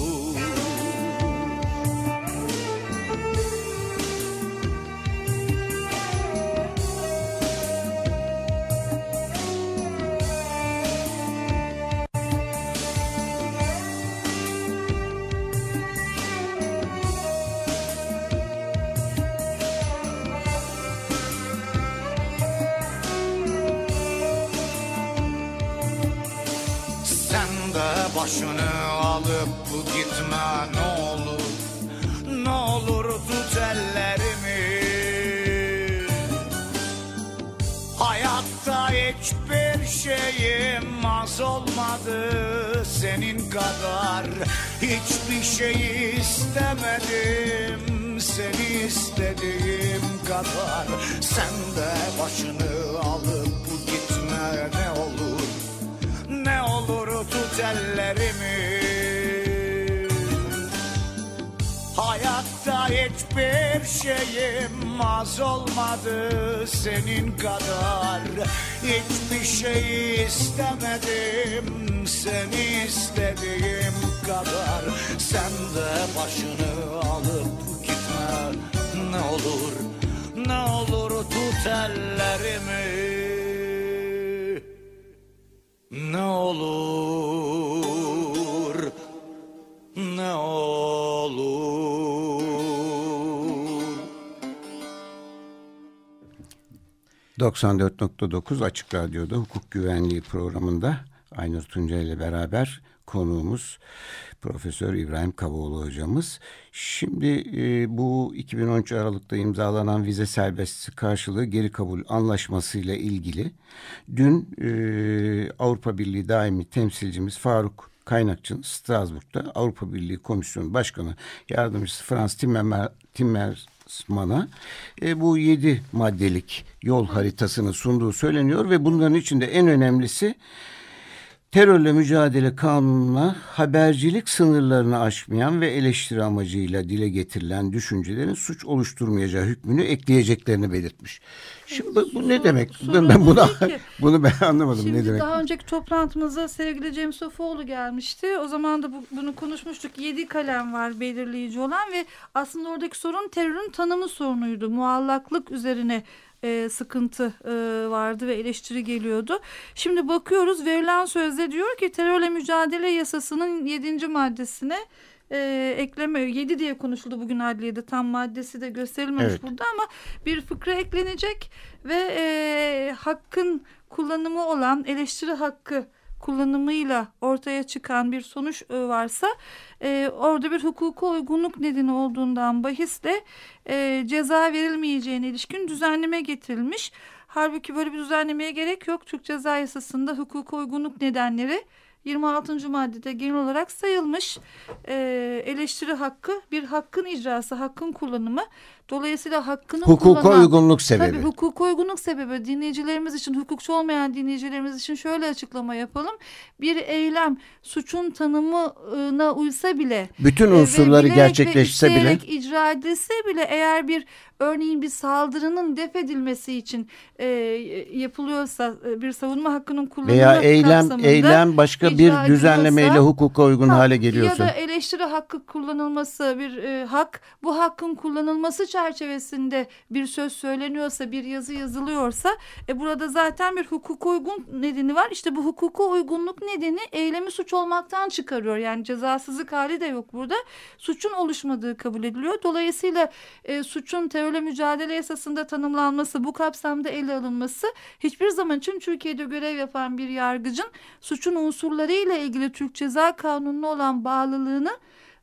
[SPEAKER 5] başını alıp gitme ne olur Ne olur tut ellerimi. Hayatta hiçbir şeyim az olmadı senin kadar Hiçbir şey istemedim. Seni istediğim kadar Sen de başını alıp gitme ne olur olur tut ellerimi. Hayatta hiçbir şeyim az olmadı senin kadar. Hiçbir şey istemedim seni istediğim kadar. Sen de başını alıp gitme. Ne olur ne olur tut ellerimi
[SPEAKER 2] 94.9 Açık Radyo'da hukuk güvenliği programında Aynur Tunca ile beraber konuğumuz Profesör İbrahim Kavoğlu hocamız. Şimdi e, bu 2013 Aralık'ta imzalanan vize serbestisi karşılığı geri kabul anlaşması ile ilgili dün e, Avrupa Birliği daimi temsilcimiz Faruk Kaynakçı'nın Strasbourg'da Avrupa Birliği Komisyonu Başkanı Yardımcısı Frans Timmermans, Timmermans'a e, bu yedi maddelik yol haritasını sunduğu söyleniyor ve bunların içinde en önemlisi terörle mücadele kanununa habercilik sınırlarını aşmayan ve eleştiri amacıyla dile getirilen düşüncelerin suç oluşturmayacağı hükmünü ekleyeceklerini belirtmiş. Şimdi bu, bu ne demek? Ben, ben bunu *laughs* bunu ben anlamadım
[SPEAKER 3] Şimdi
[SPEAKER 2] ne demek.
[SPEAKER 3] daha önceki toplantımıza sevgili Cem Sofoğlu gelmişti. O zaman da bu, bunu konuşmuştuk. Yedi kalem var belirleyici olan ve aslında oradaki sorun terörün tanımı sorunuydu. Muallaklık üzerine e, sıkıntı e, vardı ve eleştiri geliyordu. Şimdi bakıyoruz verilen sözde diyor ki terörle mücadele yasasının yedinci maddesine e, ekleme 7 diye konuşuldu bugün adliyede tam maddesi de gösterilmemiş
[SPEAKER 2] Evet.
[SPEAKER 3] burada ama bir fıkra eklenecek ve e, hakkın kullanımı olan eleştiri hakkı kullanımıyla ortaya çıkan bir sonuç e, varsa e, orada bir hukuku uygunluk nedeni olduğundan bahisle e, ceza verilmeyeceğine ilişkin düzenleme getirilmiş. Halbuki böyle bir düzenlemeye gerek yok. Türk Ceza Yasası'nda hukuku uygunluk nedenleri 26. maddede genel olarak sayılmış e, eleştiri hakkı bir hakkın icrası, hakkın kullanımı. Dolayısıyla hakkını
[SPEAKER 2] Hukuka
[SPEAKER 3] kullanan,
[SPEAKER 2] uygunluk sebebi.
[SPEAKER 3] Tabii hukuka uygunluk sebebi. Dinleyicilerimiz için, hukukçu olmayan dinleyicilerimiz için şöyle açıklama yapalım. Bir eylem suçun tanımına uysa bile
[SPEAKER 2] Bütün
[SPEAKER 3] e,
[SPEAKER 2] unsurları
[SPEAKER 3] bilerek
[SPEAKER 2] gerçekleşse bile
[SPEAKER 3] icra edilse bile eğer bir örneğin bir saldırının def edilmesi için e, yapılıyorsa e, bir savunma hakkının kullanımı
[SPEAKER 2] veya eylem eylem başka bir düzenlemeyle hukuka uygun
[SPEAKER 3] Ha,
[SPEAKER 2] hale geliyorsa.
[SPEAKER 3] Ya da eleştiri hakkı kullanılması bir e, hak. Bu hakkın kullanılması çerçevesinde bir söz söyleniyorsa, bir yazı yazılıyorsa e, burada zaten bir hukuka uygun nedeni var. İşte bu hukuka uygunluk nedeni eylemi suç olmaktan çıkarıyor. Yani cezasızlık hali de yok burada. Suçun oluşmadığı kabul ediliyor. Dolayısıyla e, suçun terörle mücadele yasasında tanımlanması, bu kapsamda ele alınması hiçbir zaman için Türkiye'de görev yapan bir yargıcın suçun unsurlarıyla ilgili Türk Ceza Kanunu'na olan bağlılığını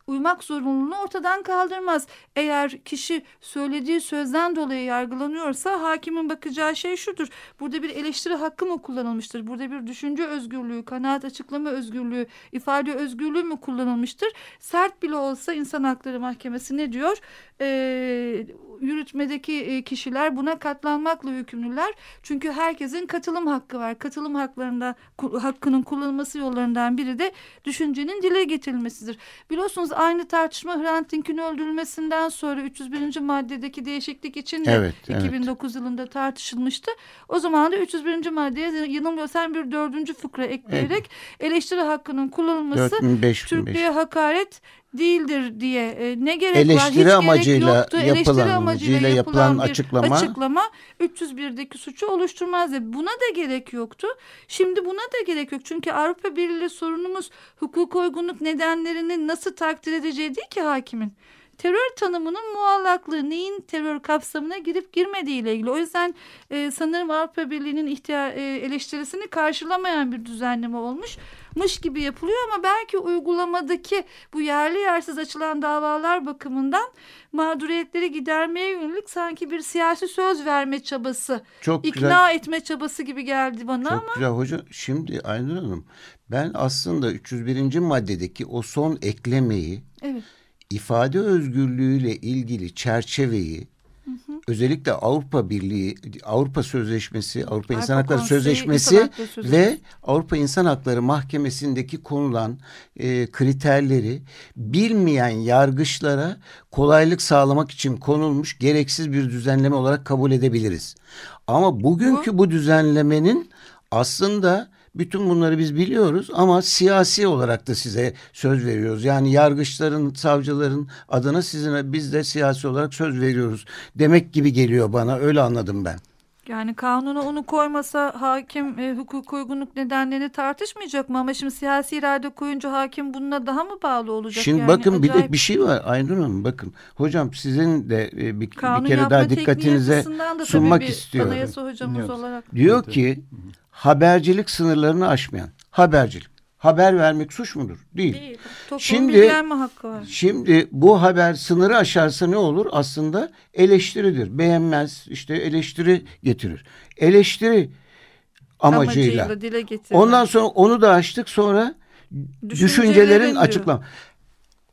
[SPEAKER 3] uymak zorunluluğunu ortadan kaldırmaz. Eğer kişi söylediği sözden dolayı yargılanıyorsa hakimin bakacağı şey şudur. Burada bir eleştiri hakkı mı kullanılmıştır? Burada bir düşünce özgürlüğü, kanaat açıklama özgürlüğü, ifade özgürlüğü mü kullanılmıştır? Sert bile olsa İnsan Hakları Mahkemesi ne diyor? Ee, yürütmedeki e, kişiler buna katlanmakla yükümlüler. Çünkü herkesin katılım hakkı var. Katılım haklarında hakkının kullanılması yollarından biri de düşüncenin dile getirilmesidir. Biliyorsunuz aynı tartışma Hrant Dink'in öldürülmesinden sonra 301. maddedeki değişiklik için de
[SPEAKER 2] Evet, evet.
[SPEAKER 3] 2009 yılında tartışılmıştı. O zaman da 301. maddeye yanılmıyorsam bir dördüncü fıkra ekleyerek eleştiri hakkının kullanılması
[SPEAKER 2] 4000, 5000,
[SPEAKER 3] Türklüğe hakaret değildir diye e, ne gerek
[SPEAKER 2] Eleştiri
[SPEAKER 3] var? Hiç gerek
[SPEAKER 2] amacıyla
[SPEAKER 3] yoktu.
[SPEAKER 2] yapılan,
[SPEAKER 3] Eleştiri amacıyla yapılan,
[SPEAKER 2] yapılan
[SPEAKER 3] bir
[SPEAKER 2] açıklama-
[SPEAKER 3] açıklama 301'deki suçu oluşturmaz. ve Buna da gerek yoktu. Şimdi buna da gerek yok. Çünkü Avrupa Birliği sorunumuz hukuk uygunluk nedenlerini nasıl takdir edeceği değil ki hakimin. Terör tanımının muallaklığı neyin terör kapsamına girip girmediği ile ilgili. O yüzden e, sanırım Avrupa Birliği'nin ihtiya- e, eleştirisini karşılamayan bir düzenleme olmuş mış gibi yapılıyor ama belki uygulamadaki bu yerli yersiz açılan davalar bakımından mağduriyetleri gidermeye yönelik sanki bir siyasi söz verme çabası,
[SPEAKER 2] Çok
[SPEAKER 3] ikna
[SPEAKER 2] güzel.
[SPEAKER 3] etme çabası gibi geldi bana
[SPEAKER 2] Çok
[SPEAKER 3] ama
[SPEAKER 2] güzel hoca. Şimdi Aynur Hanım ben aslında 301. maddedeki o son eklemeyi
[SPEAKER 3] evet.
[SPEAKER 2] İfade özgürlüğüyle ilgili çerçeveyi özellikle Avrupa Birliği, Avrupa Sözleşmesi, Avrupa İnsan
[SPEAKER 3] Avrupa
[SPEAKER 2] Hakları
[SPEAKER 3] Konseyi
[SPEAKER 2] Sözleşmesi
[SPEAKER 3] İnsan Hakları Sözleşmesi.
[SPEAKER 2] ve Avrupa İnsan Hakları Mahkemesi'ndeki konulan e, kriterleri bilmeyen yargıçlara kolaylık sağlamak için konulmuş gereksiz bir düzenleme olarak kabul edebiliriz. Ama bugünkü bu düzenlemenin aslında bütün bunları biz biliyoruz ama siyasi olarak da size söz veriyoruz. Yani yargıçların, savcıların adına sizin biz de siyasi olarak söz veriyoruz demek gibi geliyor bana. Öyle anladım ben.
[SPEAKER 3] Yani kanuna onu koymasa hakim e, hukuk uygunluk nedenlerini tartışmayacak mı? Ama şimdi siyasi irade koyunca hakim bununla daha mı bağlı olacak?
[SPEAKER 2] Şimdi
[SPEAKER 3] yani?
[SPEAKER 2] bakın bir de
[SPEAKER 3] Acayip.
[SPEAKER 2] bir şey var Aynur Hanım bakın. Hocam sizin de e, bir,
[SPEAKER 3] Kanun
[SPEAKER 2] bir kere daha dikkatinize sunmak
[SPEAKER 3] bir
[SPEAKER 2] istiyorum.
[SPEAKER 3] Anayasa hocamız
[SPEAKER 4] Dinliyoruz.
[SPEAKER 3] olarak.
[SPEAKER 2] Diyor ki habercilik sınırlarını aşmayan habercilik. Haber vermek suç mudur? Değil.
[SPEAKER 3] Değil. Toplum
[SPEAKER 2] Şimdi-
[SPEAKER 3] bilgilenme hakkı var.
[SPEAKER 2] Şimdi bu haber sınırı aşarsa ne olur? Aslında eleştiridir. Beğenmez işte eleştiri getirir. Eleştiri amacıyla.
[SPEAKER 3] dile getirilen.
[SPEAKER 2] Ondan sonra onu da açtık sonra
[SPEAKER 3] Düşüncelerin
[SPEAKER 2] düşüncelerin
[SPEAKER 3] diyor.
[SPEAKER 2] açıklam.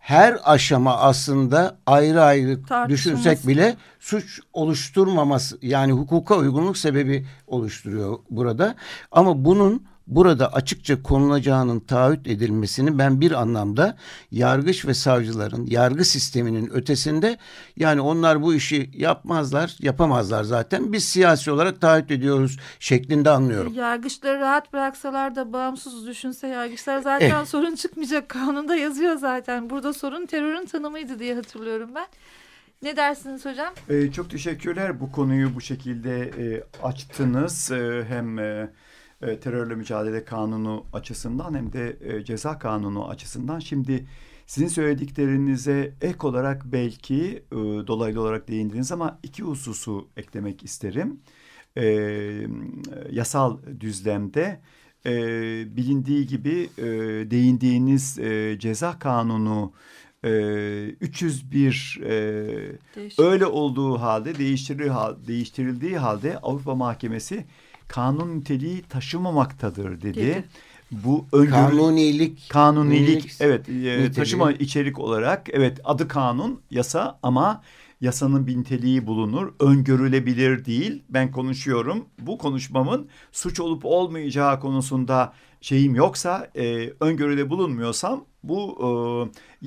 [SPEAKER 2] Her aşama aslında ayrı ayrı düşünsek bile suç oluşturmaması yani hukuka uygunluk sebebi oluşturuyor burada. Ama bunun burada açıkça konulacağının taahhüt edilmesini ben bir anlamda yargıç ve savcıların yargı sisteminin ötesinde yani onlar bu işi yapmazlar yapamazlar zaten biz siyasi olarak taahhüt ediyoruz şeklinde anlıyorum.
[SPEAKER 3] Yargıçları rahat bıraksalar da bağımsız düşünse yargıçlar zaten
[SPEAKER 2] Eh.
[SPEAKER 3] sorun çıkmayacak. Kanunda yazıyor zaten. Burada sorun terörün tanımıydı diye hatırlıyorum ben. Ne dersiniz hocam?
[SPEAKER 4] Ee, çok teşekkürler bu konuyu bu şekilde e, açtınız. E, hem e, e, terörle mücadele kanunu açısından hem de e, ceza kanunu açısından. Şimdi sizin söylediklerinize ek olarak belki e, dolaylı olarak değindiniz ama iki hususu eklemek isterim. E, yasal düzlemde e, bilindiği gibi e, değindiğiniz e, ceza kanunu e, 301 e, öyle olduğu halde değiştirildiği halde Avrupa Mahkemesi kanun niteliği taşımamaktadır dedi. dedi.
[SPEAKER 2] Bu öngörü, kanunilik
[SPEAKER 4] kanunilik evet e, taşıma içerik olarak evet adı kanun yasa ama yasanın bir niteliği bulunur. Öngörülebilir değil. Ben konuşuyorum. Bu konuşmamın suç olup olmayacağı konusunda şeyim yoksa e, öngörüde bulunmuyorsam bu e,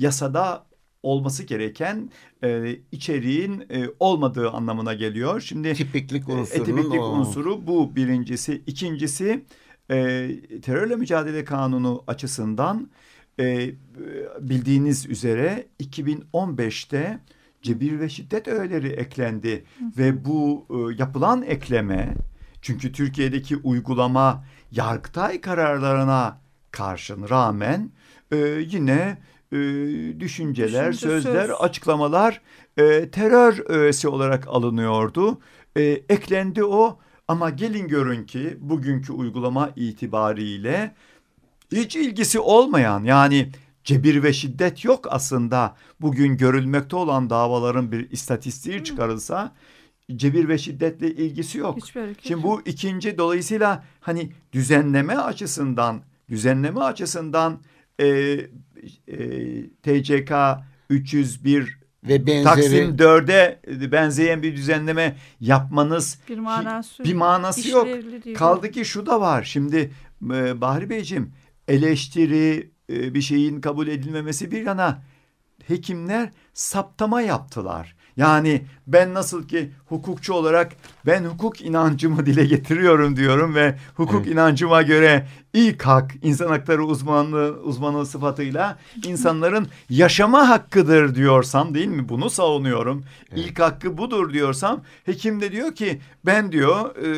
[SPEAKER 4] yasada olması gereken e, içeriğin e, olmadığı anlamına geliyor.
[SPEAKER 2] Şimdi tipiklik unsurunun
[SPEAKER 4] e, tipiklik o. unsuru bu birincisi. İkincisi e, terörle mücadele kanunu açısından e, bildiğiniz üzere 2015'te cebir ve şiddet öğeleri eklendi Hı. ve bu e, yapılan ekleme çünkü Türkiye'deki uygulama Yargıtay kararlarına karşın rağmen e, yine e, düşünceler, Düşünce, sözler, söz. açıklamalar e, terör öğesi olarak alınıyordu. E, eklendi o ama gelin görün ki bugünkü uygulama itibariyle hiç ilgisi olmayan yani cebir ve şiddet yok aslında. Bugün görülmekte olan davaların bir istatistiği çıkarılsa cebir ve şiddetle ilgisi yok. Şimdi bu ikinci dolayısıyla hani düzenleme açısından düzenleme açısından e, TCK 301 ve benzeri Taksim 4'e benzeyen bir düzenleme yapmanız
[SPEAKER 3] bir manası,
[SPEAKER 4] bir manası yok. Kaldı ki şu da var. Şimdi e, Bahri Beyciğim eleştiri e, bir şeyin kabul edilmemesi bir yana hekimler saptama yaptılar. Yani ben nasıl ki hukukçu olarak ben hukuk inancımı dile getiriyorum diyorum ve hukuk evet. inancıma göre ilk hak insan hakları uzmanlığı uzmanı sıfatıyla insanların yaşama hakkıdır diyorsam değil mi? Bunu savunuyorum. Evet. İlk hakkı budur diyorsam hekim de diyor ki ben diyor e,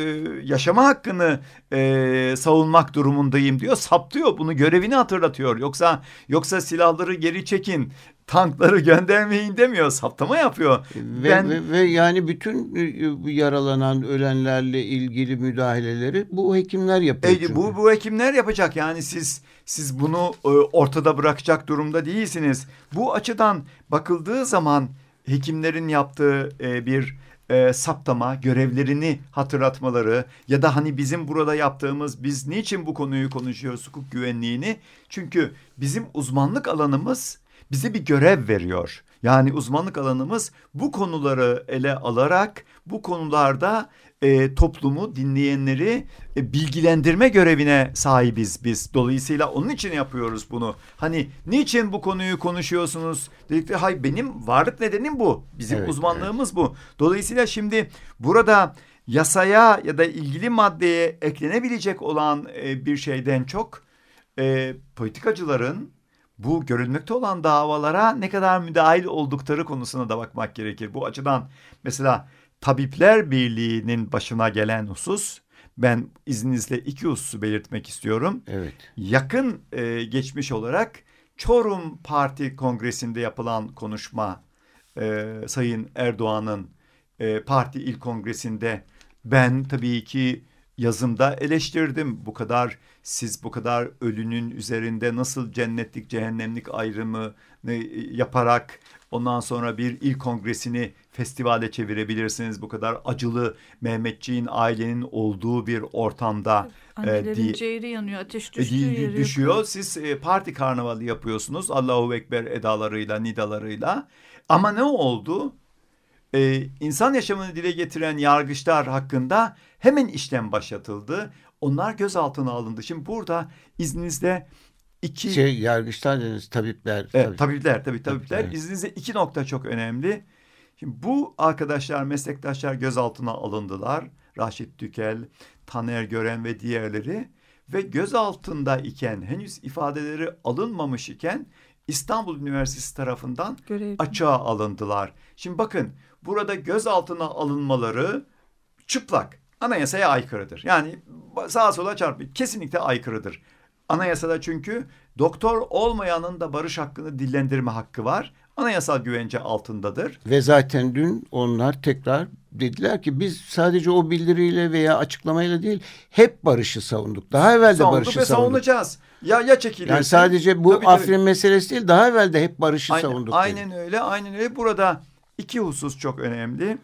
[SPEAKER 4] yaşama hakkını e, savunmak durumundayım diyor. Saptıyor bunu görevini hatırlatıyor. Yoksa yoksa silahları geri çekin tankları göndermeyin demiyor. Saptama yapıyor.
[SPEAKER 2] Ve, ben... ve, ve yani bütün e, yaralanan ölenlerle ilgili müdahaleleri bu hekimler yapıyor.
[SPEAKER 4] E, bu, bu hekimler yapacak. Yani siz siz bunu e, ortada bırakacak durumda değilsiniz. Bu açıdan bakıldığı zaman hekimlerin yaptığı e, bir e, saptama, görevlerini hatırlatmaları ya da hani bizim burada yaptığımız biz niçin bu konuyu konuşuyoruz hukuk güvenliğini? Çünkü bizim uzmanlık alanımız bize bir görev veriyor. Yani uzmanlık alanımız bu konuları ele alarak bu konularda e, toplumu, dinleyenleri e, bilgilendirme görevine sahibiz biz. Dolayısıyla onun için yapıyoruz bunu. Hani niçin bu konuyu konuşuyorsunuz? Dedikleri hay benim varlık nedenim bu. Bizim evet, uzmanlığımız evet. bu. Dolayısıyla şimdi burada yasaya ya da ilgili maddeye eklenebilecek olan e, bir şeyden çok e, politikacıların bu görülmekte olan davalara ne kadar müdahil oldukları konusuna da bakmak gerekir. Bu açıdan mesela Tabipler Birliği'nin başına gelen husus ben izninizle iki hususu belirtmek istiyorum.
[SPEAKER 2] Evet.
[SPEAKER 4] Yakın e, geçmiş olarak Çorum Parti Kongresi'nde yapılan konuşma e, Sayın Erdoğan'ın e, parti il kongresinde ben tabii ki yazımda eleştirdim. Bu kadar siz bu kadar ölünün üzerinde nasıl cennetlik cehennemlik ayrımı yaparak ondan sonra bir il kongresini festivale çevirebilirsiniz. Bu kadar acılı Mehmetçiğin ailenin olduğu bir ortamda.
[SPEAKER 3] Annelerin e, ciğeri yanıyor ateş e, düştüğü
[SPEAKER 4] e, yeri Düşüyor. Siz e, parti karnavalı yapıyorsunuz. Allahu Ekber edalarıyla nidalarıyla. Ama ne oldu? Ee, insan yaşamını dile getiren yargıçlar hakkında hemen işlem başlatıldı. Onlar gözaltına alındı. Şimdi burada izninizle iki...
[SPEAKER 2] Şey yargıçlar dediniz tabipler.
[SPEAKER 4] Evet, tabipler tabii tabipler. tabipler. İzninizle iki nokta çok önemli. Şimdi bu arkadaşlar, meslektaşlar gözaltına alındılar. Raşit Tükel, Taner Gören ve diğerleri. Ve gözaltında iken henüz ifadeleri alınmamış iken İstanbul Üniversitesi tarafından Görevli. açığa alındılar. Şimdi bakın burada gözaltına alınmaları çıplak anayasaya aykırıdır. Yani sağa sola çarpıyor. Kesinlikle aykırıdır. Anayasada çünkü doktor olmayanın da barış hakkını dillendirme hakkı var. anayasal güvence altındadır.
[SPEAKER 2] Ve zaten dün onlar tekrar dediler ki biz sadece o bildiriyle veya açıklamayla değil hep barışı savunduk. Daha evvel de
[SPEAKER 4] Savunduk
[SPEAKER 2] barışı
[SPEAKER 4] ve
[SPEAKER 2] savunduk.
[SPEAKER 4] savunacağız. Ya ya çekilirsin.
[SPEAKER 2] Yani sadece bu
[SPEAKER 4] Tabii, tabii.
[SPEAKER 2] Afrin meselesi değil daha evvel de hep barışı
[SPEAKER 4] Aynen,
[SPEAKER 2] savunduk.
[SPEAKER 4] aynen öyle, aynen öyle. Burada iki husus çok önemli.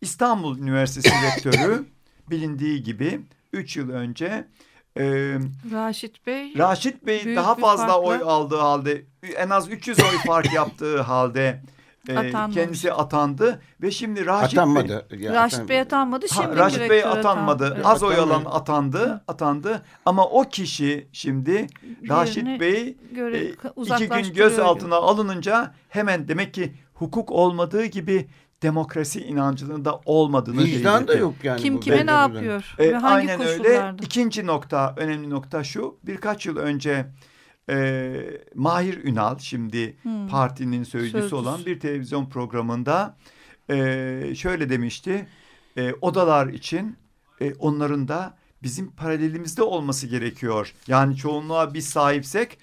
[SPEAKER 4] İstanbul Üniversitesi *coughs* rektörü bilindiği gibi 3 yıl önce e,
[SPEAKER 3] Raşit Bey.
[SPEAKER 4] Raşit Bey
[SPEAKER 3] Büyük
[SPEAKER 4] daha fazla
[SPEAKER 3] farkla-
[SPEAKER 4] oy aldığı halde en az 300 oy fark yaptığı halde e,
[SPEAKER 3] Atanmamış.
[SPEAKER 4] kendisi atandı ve şimdi Raşit Bey
[SPEAKER 2] Atanmadı. Ya,
[SPEAKER 3] Raşit Bey atanmadı.
[SPEAKER 4] Ha,
[SPEAKER 3] Şimdi
[SPEAKER 4] Raşit Bey atanmadı.
[SPEAKER 3] atan-
[SPEAKER 4] Az oy alan atandı, atandı. Ama o kişi şimdi Raşit
[SPEAKER 3] Diğerine
[SPEAKER 4] Bey
[SPEAKER 3] göre
[SPEAKER 4] e, iki gün
[SPEAKER 3] uzaklaştırıyor
[SPEAKER 4] gözaltına alınınca hemen demek ki hukuk olmadığı gibi demokrasi inancının da olmadığını
[SPEAKER 2] Vicdan da
[SPEAKER 4] belirtti.
[SPEAKER 2] yok yani.
[SPEAKER 3] Kim
[SPEAKER 2] bu
[SPEAKER 3] kime ne yapıyor?
[SPEAKER 4] E,
[SPEAKER 3] ve hangi
[SPEAKER 4] aynen öyle.
[SPEAKER 3] koşullarda?
[SPEAKER 4] İkinci nokta, önemli nokta şu. Birkaç yıl önce e, Mahir Ünal, şimdi
[SPEAKER 3] Hmm.
[SPEAKER 4] partinin sözcüsü,
[SPEAKER 3] Sözcüsü.
[SPEAKER 4] olan bir televizyon programında e, şöyle demişti. E, odalar için e, onların da bizim paralelimizde olması gerekiyor. Yani çoğunluğa biz sahipsek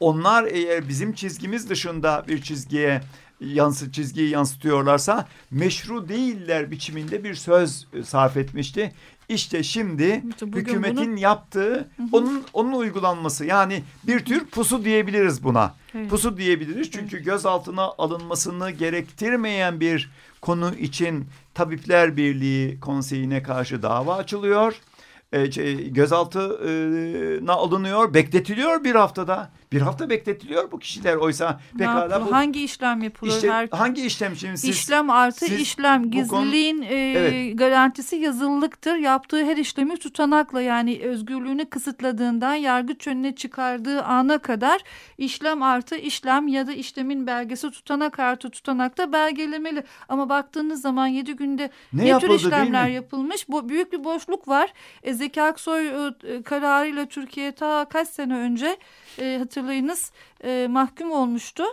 [SPEAKER 4] onlar eğer bizim çizgimiz dışında bir çizgiye yansı çizgiyi yansıtıyorlarsa meşru değiller biçiminde bir söz e, sarf etmişti. İşte şimdi
[SPEAKER 3] bugün
[SPEAKER 4] hükümetin
[SPEAKER 3] bunu-
[SPEAKER 4] yaptığı onun onun uygulanması yani bir tür pusu diyebiliriz buna.
[SPEAKER 3] Evet.
[SPEAKER 4] Pusu diyebiliriz çünkü gözaltına alınmasını gerektirmeyen bir konu için Tabipler Birliği Konseyi'ne karşı dava açılıyor. E, şey, gözaltına alınıyor, bekletiliyor bir haftada. Bir hafta bekletiliyor bu kişiler oysa pekala bu
[SPEAKER 3] Hangi işlem yapılır?
[SPEAKER 4] işte
[SPEAKER 3] Her
[SPEAKER 4] hangi işlem şimdi siz
[SPEAKER 3] İşlem artı
[SPEAKER 4] siz
[SPEAKER 3] işlem gizliliğin e,
[SPEAKER 4] Evet.
[SPEAKER 3] garantisi yazılılıktır. Yaptığı her işlemi tutanakla yani özgürlüğünü kısıtladığından yargıç önüne çıkardığı ana kadar işlem artı işlem ya da işlemin belgesi tutanak artı tutanakta belgelemeli. Ama baktığınız zaman 7 günde
[SPEAKER 4] ne,
[SPEAKER 3] ne,
[SPEAKER 4] yapıldı
[SPEAKER 3] tür işlemler yapılmış? Bu büyük bir boşluk var. E, Zeki Aksoy e, kararıyla Türkiye ta kaç sene önce e, hatırlayınız e, mahkum olmuştu.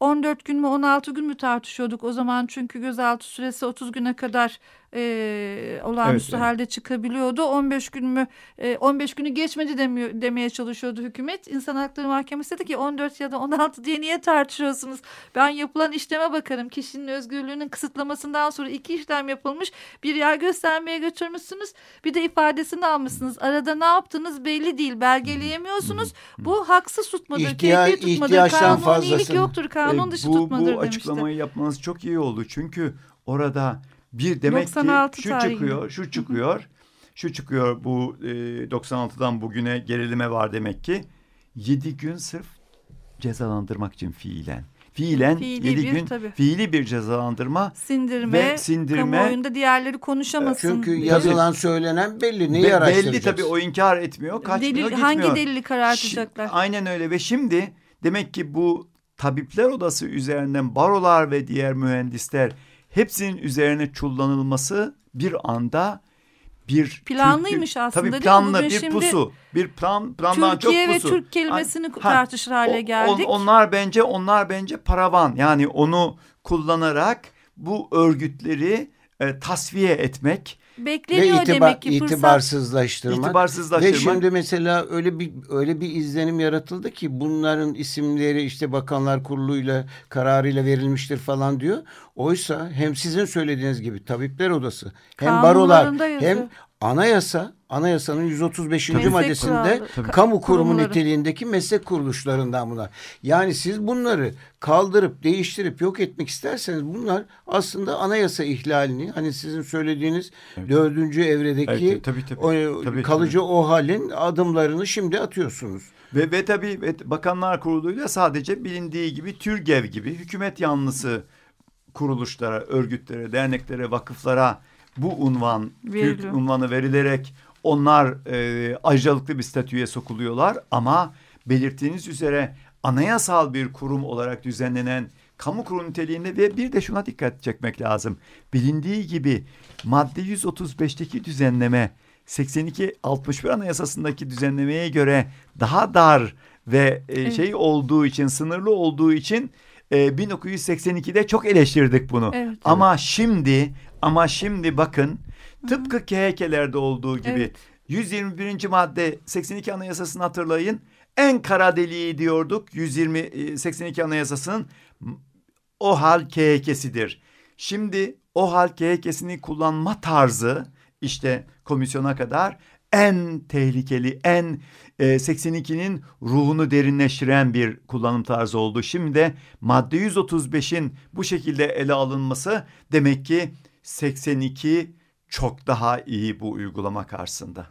[SPEAKER 3] 14 gün mü 16 gün mü tartışıyorduk o zaman çünkü gözaltı süresi 30 güne kadar e, olağanüstü
[SPEAKER 4] Evet, evet.
[SPEAKER 3] halde çıkabiliyordu. 15 gün mü e, 15 günü geçmedi demiyor, demeye çalışıyordu hükümet. İnsan Hakları Mahkemesi dedi ki 14 ya da 16 diye niye tartışıyorsunuz? Ben yapılan işleme bakarım. Kişinin özgürlüğünün kısıtlamasından sonra iki işlem yapılmış. Bir yer göstermeye götürmüşsünüz. Bir de ifadesini almışsınız. Arada ne yaptınız belli değil. Belgeleyemiyorsunuz. Bu haksız tutmadır.
[SPEAKER 2] İhtiya-
[SPEAKER 3] keyfi tutmadır. Kanunilik yoktur. Kanun
[SPEAKER 4] E,
[SPEAKER 3] dışı
[SPEAKER 4] bu,
[SPEAKER 3] tutmadır
[SPEAKER 4] bu
[SPEAKER 3] demişti.
[SPEAKER 4] açıklamayı yapmanız çok iyi oldu. Çünkü orada bir demek
[SPEAKER 3] 96
[SPEAKER 4] ki şu
[SPEAKER 3] tarihinde.
[SPEAKER 4] çıkıyor, şu çıkıyor. şu çıkıyor bu e, 96'dan bugüne gerilime var demek ki. 7 gün sırf cezalandırmak için fiilen. Fiilen
[SPEAKER 3] Fiili
[SPEAKER 4] 7
[SPEAKER 3] bir,
[SPEAKER 4] gün
[SPEAKER 3] tabii.
[SPEAKER 4] fiili bir cezalandırma
[SPEAKER 3] Sindirme,
[SPEAKER 4] Ve sindirme-
[SPEAKER 3] kamuoyunda diğerleri konuşamasın.
[SPEAKER 2] Çünkü
[SPEAKER 3] diye.
[SPEAKER 2] yazılan söylenen belli. Neyi
[SPEAKER 4] Be-
[SPEAKER 2] araştıracağız?
[SPEAKER 4] belli tabii o inkar etmiyor, kaçmıyor,
[SPEAKER 3] Delil,
[SPEAKER 4] gitmiyor.
[SPEAKER 3] hangi delili karartacaklar?
[SPEAKER 4] Şi- Aynen öyle ve şimdi demek ki bu tabipler odası üzerinden barolar ve diğer mühendisler hepsinin üzerine çullanılması bir anda bir
[SPEAKER 3] Planlıymış
[SPEAKER 4] Türk-
[SPEAKER 3] aslında
[SPEAKER 4] Tabii planlı bir
[SPEAKER 3] şimdi
[SPEAKER 4] pusu. Bir plan plandan
[SPEAKER 3] Türkiye
[SPEAKER 4] çok
[SPEAKER 3] ve
[SPEAKER 4] pusu.
[SPEAKER 3] Türk kelimesini
[SPEAKER 4] Ha,
[SPEAKER 3] tartışır hale geldik.
[SPEAKER 4] on- onlar bence onlar bence paravan. Yani onu kullanarak bu örgütleri e, tasfiye etmek,
[SPEAKER 2] ve
[SPEAKER 3] Bekleniyor
[SPEAKER 2] itibar,
[SPEAKER 3] demek ki fırsat.
[SPEAKER 2] itibarsızlaştırmak.
[SPEAKER 4] itibarsızlaştırmak.
[SPEAKER 2] Ve şimdi mesela öyle bir öyle bir izlenim yaratıldı ki bunların isimleri işte bakanlar kuruluyla kararıyla verilmiştir falan diyor. Oysa hem sizin söylediğiniz gibi tabipler odası hem barolar hem anayasa anayasanın 135.
[SPEAKER 3] Meslek
[SPEAKER 2] maddesinde
[SPEAKER 4] Tabii.
[SPEAKER 2] kamu kurumu
[SPEAKER 3] kurumları.
[SPEAKER 2] niteliğindeki meslek kuruluşlarından bunlar. Yani siz bunları kaldırıp değiştirip yok etmek isterseniz bunlar aslında anayasa ihlalini hani sizin söylediğiniz dördüncü evredeki
[SPEAKER 4] Evet, tabii, tabii.
[SPEAKER 2] o,
[SPEAKER 4] Tabii,
[SPEAKER 2] kalıcı o halin adımlarını şimdi atıyorsunuz.
[SPEAKER 4] Ve, ve tabii ve Bakanlar Kurulu'yla sadece bilindiği gibi TÜRGEV gibi hükümet yanlısı kuruluşlara, örgütlere, derneklere, vakıflara bu unvan, Türk
[SPEAKER 3] Veriliyor.
[SPEAKER 4] unvanı verilerek onlar e, ayrıcalıklı bir statüye sokuluyorlar. Ama belirttiğiniz üzere anayasal bir kurum olarak düzenlenen kamu kurum niteliğinde ve bir de şuna dikkat çekmek lazım. Bilindiği gibi madde 135'teki düzenleme 82-61 anayasasındaki düzenlemeye göre daha dar ve e,
[SPEAKER 3] Evet.
[SPEAKER 4] şey olduğu için sınırlı olduğu için e, 1982'de çok eleştirdik bunu.
[SPEAKER 3] Evet.
[SPEAKER 4] Ama şimdi ama şimdi bakın tıpkı KHK'lerde olduğu gibi
[SPEAKER 3] Evet.
[SPEAKER 4] 121. madde 82 anayasasını hatırlayın. En kara deliği diyorduk 120 e, 82 anayasasının o hal KHK'sidir. Şimdi o hal KHK'sini kullanma tarzı işte komisyona kadar en tehlikeli, en e, 82'nin ruhunu derinleştiren bir kullanım tarzı oldu. Şimdi de madde 135'in bu şekilde ele alınması demek ki 82 çok daha iyi bu uygulama karşısında.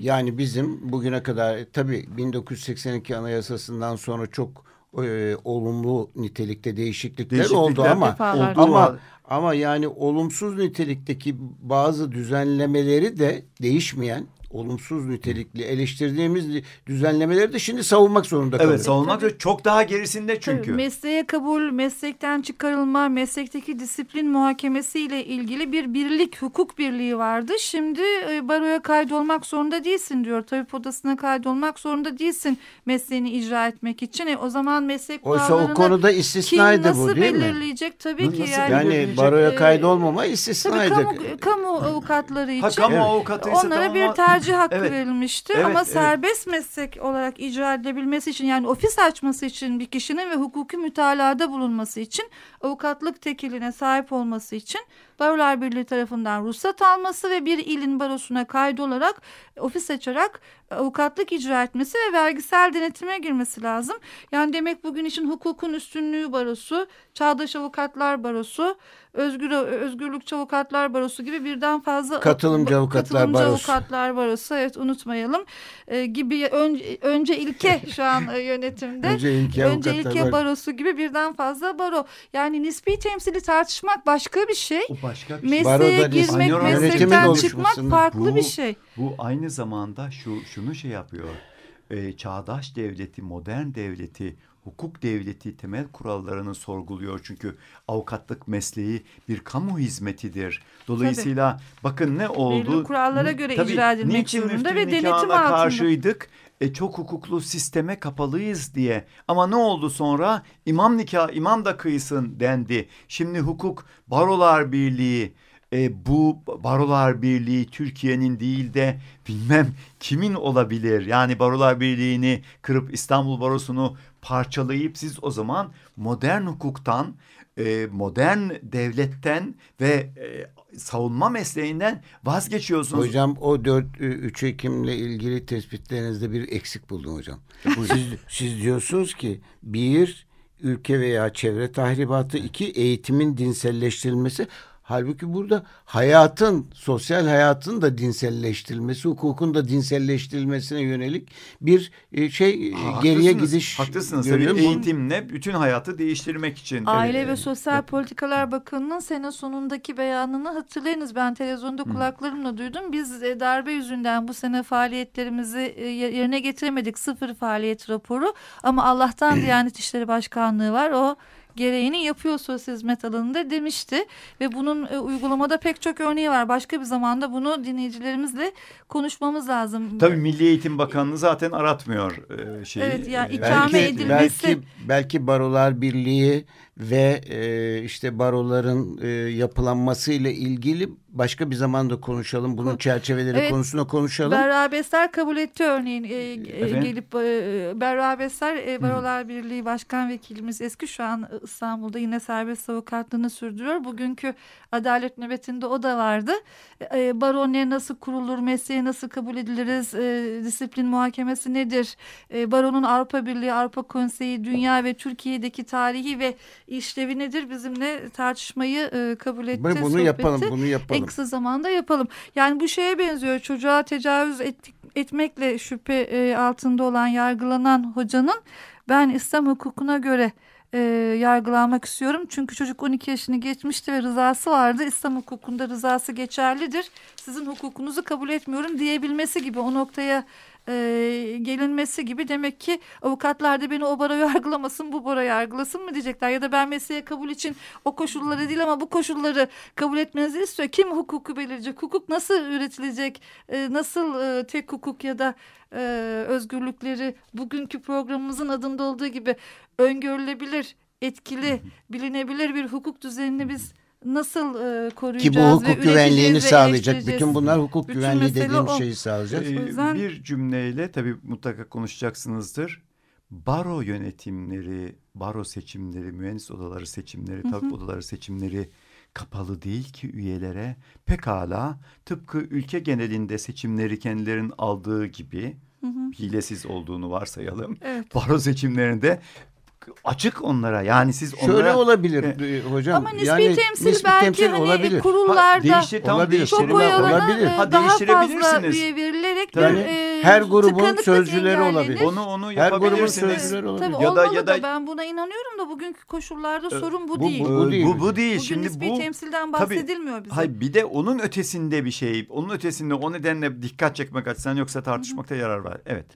[SPEAKER 2] Yani bizim bugüne kadar tabii 1982 Anayasası'ndan sonra çok e, olumlu nitelikte değişiklikler,
[SPEAKER 4] Değişiklikler
[SPEAKER 2] oldu ama
[SPEAKER 3] Defalarca.
[SPEAKER 2] ama ama yani olumsuz nitelikteki bazı düzenlemeleri de değişmeyen olumsuz nitelikli eleştirdiğimiz düzenlemeleri de şimdi savunmak zorunda kalıyoruz.
[SPEAKER 4] Evet savunmak da çok daha gerisinde çünkü.
[SPEAKER 3] Tabii, mesleğe kabul, meslekten çıkarılma, meslekteki disiplin muhakemesi ile ilgili bir birlik, hukuk birliği vardı. Şimdi e, baroya kaydolmak zorunda değilsin diyor. Tabip odasına kaydolmak zorunda değilsin mesleğini icra etmek için. E, o zaman meslek
[SPEAKER 2] Oysa o konuda
[SPEAKER 3] kim
[SPEAKER 2] istisnaydı
[SPEAKER 3] nasıl
[SPEAKER 2] bu değil mi?
[SPEAKER 3] belirleyecek? Tabii ki
[SPEAKER 4] Nasıl
[SPEAKER 3] yani.
[SPEAKER 2] Yani
[SPEAKER 4] belirleyecek?
[SPEAKER 2] baroya
[SPEAKER 3] Ee,
[SPEAKER 2] kaydolmama
[SPEAKER 3] Tabii
[SPEAKER 2] istisnaydı.
[SPEAKER 3] kamu, kamu avukatları için
[SPEAKER 4] Ha kamu
[SPEAKER 2] Evet.
[SPEAKER 4] avukatıysa
[SPEAKER 3] onlara
[SPEAKER 4] tamam
[SPEAKER 3] bir
[SPEAKER 4] ama-
[SPEAKER 3] tercih hakkı
[SPEAKER 4] Evet.
[SPEAKER 3] verilmişti.
[SPEAKER 4] Evet,
[SPEAKER 3] Ama
[SPEAKER 4] evet.
[SPEAKER 3] serbest meslek olarak icra edilebilmesi için yani ofis açması için bir kişinin ve hukuki mütalada bulunması için avukatlık tekiline sahip olması için Barolar Birliği tarafından ruhsat alması ve bir ilin barosuna kaydolarak ofis açarak avukatlık icra etmesi ve vergisel denetime girmesi lazım. Yani demek bugün için hukukun üstünlüğü barosu, çağdaş avukatlar barosu, özgür özgürlükçü avukatlar barosu gibi birden fazla
[SPEAKER 2] Katılımcı avukatlar
[SPEAKER 3] katılımcı
[SPEAKER 2] barosu.
[SPEAKER 3] avukatlar barosu evet unutmayalım e, gibi önce, önce ilke *laughs* şu an e, yönetimde.
[SPEAKER 2] Önce ilke
[SPEAKER 3] Önce ilke
[SPEAKER 2] barosu.
[SPEAKER 3] gibi birden fazla baro. Yani nispi temsili tartışmak başka bir şey.
[SPEAKER 4] O başka bir şey.
[SPEAKER 3] Mesleğe girmek,
[SPEAKER 4] yönetimin
[SPEAKER 3] meslekten çıkmak farklı
[SPEAKER 4] bu-
[SPEAKER 3] bir şey.
[SPEAKER 4] Bu aynı zamanda şu şunu şey yapıyor. Ee, çağdaş devleti, modern devleti, hukuk devleti temel kurallarını sorguluyor. Çünkü avukatlık mesleği bir kamu hizmetidir. Dolayısıyla bakın ne oldu?
[SPEAKER 3] Belli kurallara göre
[SPEAKER 4] Tabii,
[SPEAKER 3] icra edilmek
[SPEAKER 4] niçin
[SPEAKER 3] zorunda ve denetim altında.
[SPEAKER 4] karşıydık? E, çok hukuklu sisteme kapalıyız diye. Ama ne oldu sonra? İmam nikah, imam da kıysın dendi. Şimdi hukuk, barolar birliği, e, bu Barolar Birliği Türkiye'nin değil de bilmem kimin olabilir. Yani Barolar Birliği'ni kırıp İstanbul Barosu'nu parçalayıp siz o zaman modern hukuktan, e, modern devletten ve e, savunma mesleğinden vazgeçiyorsunuz.
[SPEAKER 2] Hocam o 4 3 Ekim'le ilgili tespitlerinizde bir eksik buldum hocam. siz, siz diyorsunuz ki bir ülke veya çevre tahribatı, iki eğitimin dinselleştirilmesi. Halbuki burada hayatın, sosyal hayatın da dinselleştirilmesi, hukukun da dinselleştirilmesine yönelik bir e, şey e, geriye gidiş
[SPEAKER 4] Haklısınız. Tabii
[SPEAKER 2] görüyorum.
[SPEAKER 4] eğitimle bütün hayatı değiştirmek için.
[SPEAKER 3] Aile
[SPEAKER 4] Evet.
[SPEAKER 3] ve Sosyal Politikalar Bakanı'nın sene sonundaki beyanını hatırlayınız. Ben televizyonda kulaklarımla duydum. Biz e, darbe yüzünden bu sene faaliyetlerimizi yerine getiremedik. Sıfır faaliyet raporu. Ama Allah'tan *clears throat* Diyanet İşleri Başkanlığı var. O gereğini yapıyor sosyal hizmet alanında demişti. Ve bunun e, uygulamada pek çok örneği var. Başka bir zamanda bunu dinleyicilerimizle konuşmamız lazım.
[SPEAKER 4] Tabii Milli Eğitim Bakanlığı zaten aratmıyor e, şeyi.
[SPEAKER 3] Evet, ya
[SPEAKER 4] E,
[SPEAKER 3] ikame
[SPEAKER 2] belki,
[SPEAKER 3] edilmesi-
[SPEAKER 2] belki belki barolar birliği ve e, işte baroların e, yapılanması ile ilgili başka bir zamanda konuşalım. Bunun çerçeveleri
[SPEAKER 3] Evet.
[SPEAKER 2] konusunda konuşalım.
[SPEAKER 3] Berra Besler kabul etti örneğin e, e,
[SPEAKER 4] Efendim?
[SPEAKER 3] gelip e, Berra Besler e, Barolar Birliği Başkan Vekilimiz eski şu an İstanbul'da yine serbest avukatlığını sürdürüyor. Bugünkü adalet nöbetinde o da vardı. E, baro ne nasıl kurulur, mesleğe nasıl kabul ediliriz, e, disiplin muhakemesi nedir? E, baronun Avrupa Birliği, Avrupa Konseyi, dünya ve Türkiye'deki tarihi ve işlevi nedir? Bizimle tartışmayı e, kabul etti.
[SPEAKER 2] bunu
[SPEAKER 3] sohbeti.
[SPEAKER 2] yapalım, bunu
[SPEAKER 3] En
[SPEAKER 2] yapalım.
[SPEAKER 3] kısa zamanda yapalım. Yani bu şeye benziyor. Çocuğa tecavüz ettik, etmekle şüphe e, altında olan yargılanan hocanın ben İslam hukukuna göre e, yargılanmak istiyorum. Çünkü çocuk 12 yaşını geçmişti ve rızası vardı. İslam hukukunda rızası geçerlidir. Sizin hukukunuzu kabul etmiyorum diyebilmesi gibi o noktaya e, gelinmesi gibi demek ki avukatlar da beni o bara *laughs* yargılamasın bu bara yargılasın mı diyecekler ya da ben mesleğe kabul için o koşulları değil ama bu koşulları kabul etmenizi istiyor. Kim hukuku belirleyecek? Hukuk nasıl üretilecek? E, nasıl e, tek hukuk ya da e, özgürlükleri bugünkü programımızın adında olduğu gibi öngörülebilir, etkili, bilinebilir bir hukuk düzenini biz nasıl e, koruyacağız
[SPEAKER 2] Ki bu
[SPEAKER 3] ve
[SPEAKER 2] hukuk güvenliğini
[SPEAKER 3] ve
[SPEAKER 2] sağlayacak. Bütün bunlar hukuk
[SPEAKER 3] Bütün
[SPEAKER 2] güvenliği dediğimiz
[SPEAKER 3] o.
[SPEAKER 2] şeyi sağlayacak.
[SPEAKER 4] Ee,
[SPEAKER 3] yüzden-
[SPEAKER 4] Bir cümleyle tabii mutlaka konuşacaksınızdır.
[SPEAKER 6] baro yönetimleri, baro seçimleri, mühendis odaları seçimleri, tabip odaları seçimleri kapalı değil ki üyelere. Pekala tıpkı ülke genelinde seçimleri kendilerinin aldığı gibi hilesiz olduğunu varsayalım.
[SPEAKER 3] Evet.
[SPEAKER 6] Baro seçimlerinde açık onlara. Yani siz
[SPEAKER 2] Şöyle
[SPEAKER 6] onlara
[SPEAKER 2] olabilir
[SPEAKER 6] E,
[SPEAKER 2] hocam.
[SPEAKER 3] Ama nispi
[SPEAKER 2] yani
[SPEAKER 3] temsil
[SPEAKER 2] nispi
[SPEAKER 3] belki
[SPEAKER 2] temsil
[SPEAKER 3] hani
[SPEAKER 2] olabilir.
[SPEAKER 3] kurullarda
[SPEAKER 6] Ha, değiştir, tam
[SPEAKER 2] Olabilir.
[SPEAKER 3] çok
[SPEAKER 6] değiştirebilir-
[SPEAKER 3] oy alana
[SPEAKER 2] olabilir.
[SPEAKER 3] e,
[SPEAKER 6] Ha,
[SPEAKER 3] daha fazla üye verilerek
[SPEAKER 2] Yani
[SPEAKER 3] bir, e,
[SPEAKER 2] her grubun sözcüleri olabilir.
[SPEAKER 6] Onu onu
[SPEAKER 2] Her grubun sözcüleri olabilir.
[SPEAKER 3] Tabii
[SPEAKER 6] Ya da- ya
[SPEAKER 3] da,
[SPEAKER 6] da-
[SPEAKER 3] ben buna inanıyorum da bugünkü koşullarda sorun bu,
[SPEAKER 2] bu-
[SPEAKER 3] değil.
[SPEAKER 2] bu-
[SPEAKER 6] Bu,
[SPEAKER 2] değil.
[SPEAKER 6] bu, bu değil.
[SPEAKER 3] Bugün
[SPEAKER 6] Şimdi bu
[SPEAKER 3] temsilden
[SPEAKER 6] Tabii.
[SPEAKER 3] bahsedilmiyor bize.
[SPEAKER 6] Hayır bir de onun ötesinde bir şey. Onun ötesinde o nedenle dikkat çekmek açısından yoksa tartışmakta yarar var. Evet.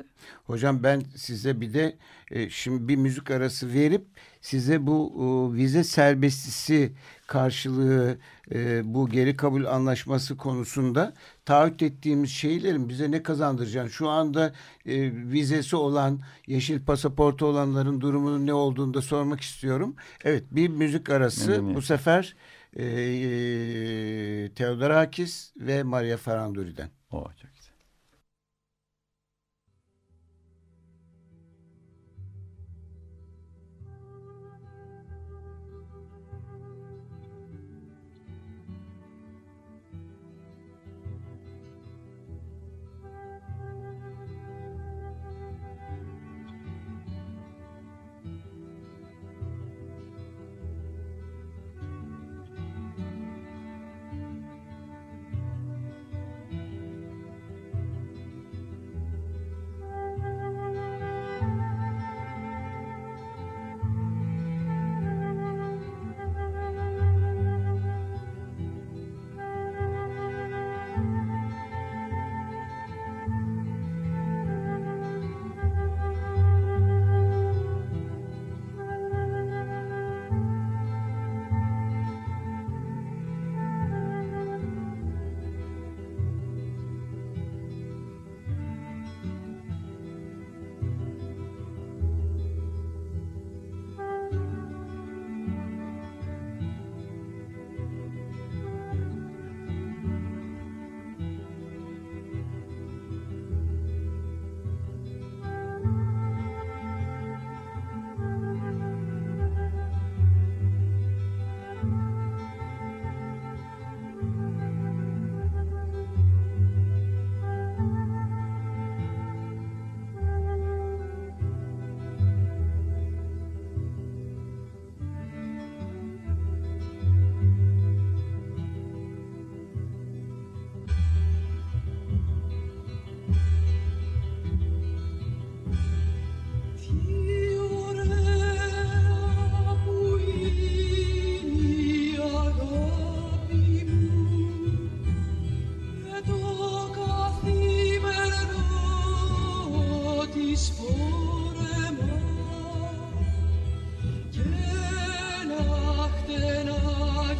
[SPEAKER 2] Hocam ben size bir de e, şimdi bir müzik arası verip size bu e, vize serbestisi karşılığı e, bu geri kabul anlaşması konusunda taahhüt ettiğimiz şeylerin bize ne kazandıracağını şu anda e, vizesi olan yeşil pasaportu olanların durumunun ne olduğunu da sormak istiyorum. Evet bir müzik arası bu sefer e, e, Theodorakis ve Maria Faranduri'den.
[SPEAKER 6] O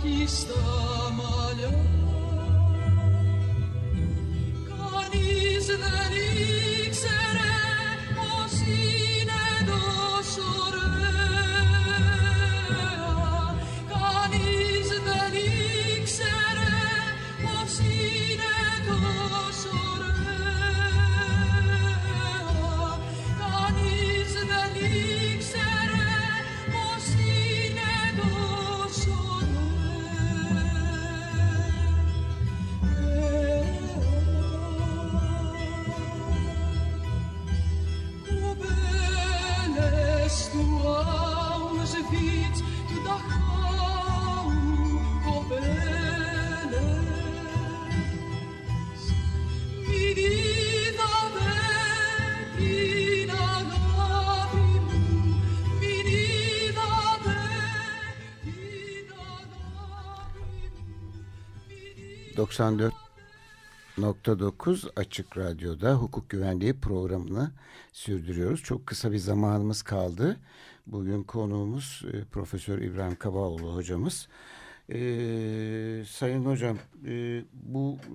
[SPEAKER 6] çok güzel.
[SPEAKER 2] ...94.9 Açık Radyo'da hukuk güvenliği programını sürdürüyoruz. Çok kısa bir zamanımız kaldı. Bugün konuğumuz e, Profesör İbrahim Kabaoğlu hocamız. E, sayın hocam e, bu e,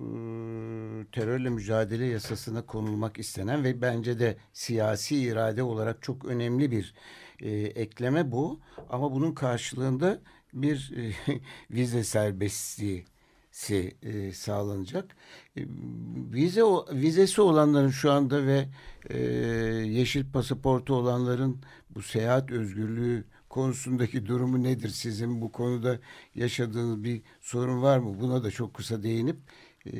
[SPEAKER 2] terörle mücadele yasasına konulmak istenen ve bence de siyasi irade olarak çok önemli bir e, ekleme bu. Ama bunun karşılığında bir e, *laughs* vize serbestliği e, sağlanacak. E, vize vizesi olanların şu anda ve e, yeşil pasaportu olanların bu seyahat özgürlüğü konusundaki durumu nedir? Sizin bu konuda yaşadığınız bir sorun var mı? Buna da çok kısa değinip
[SPEAKER 4] e,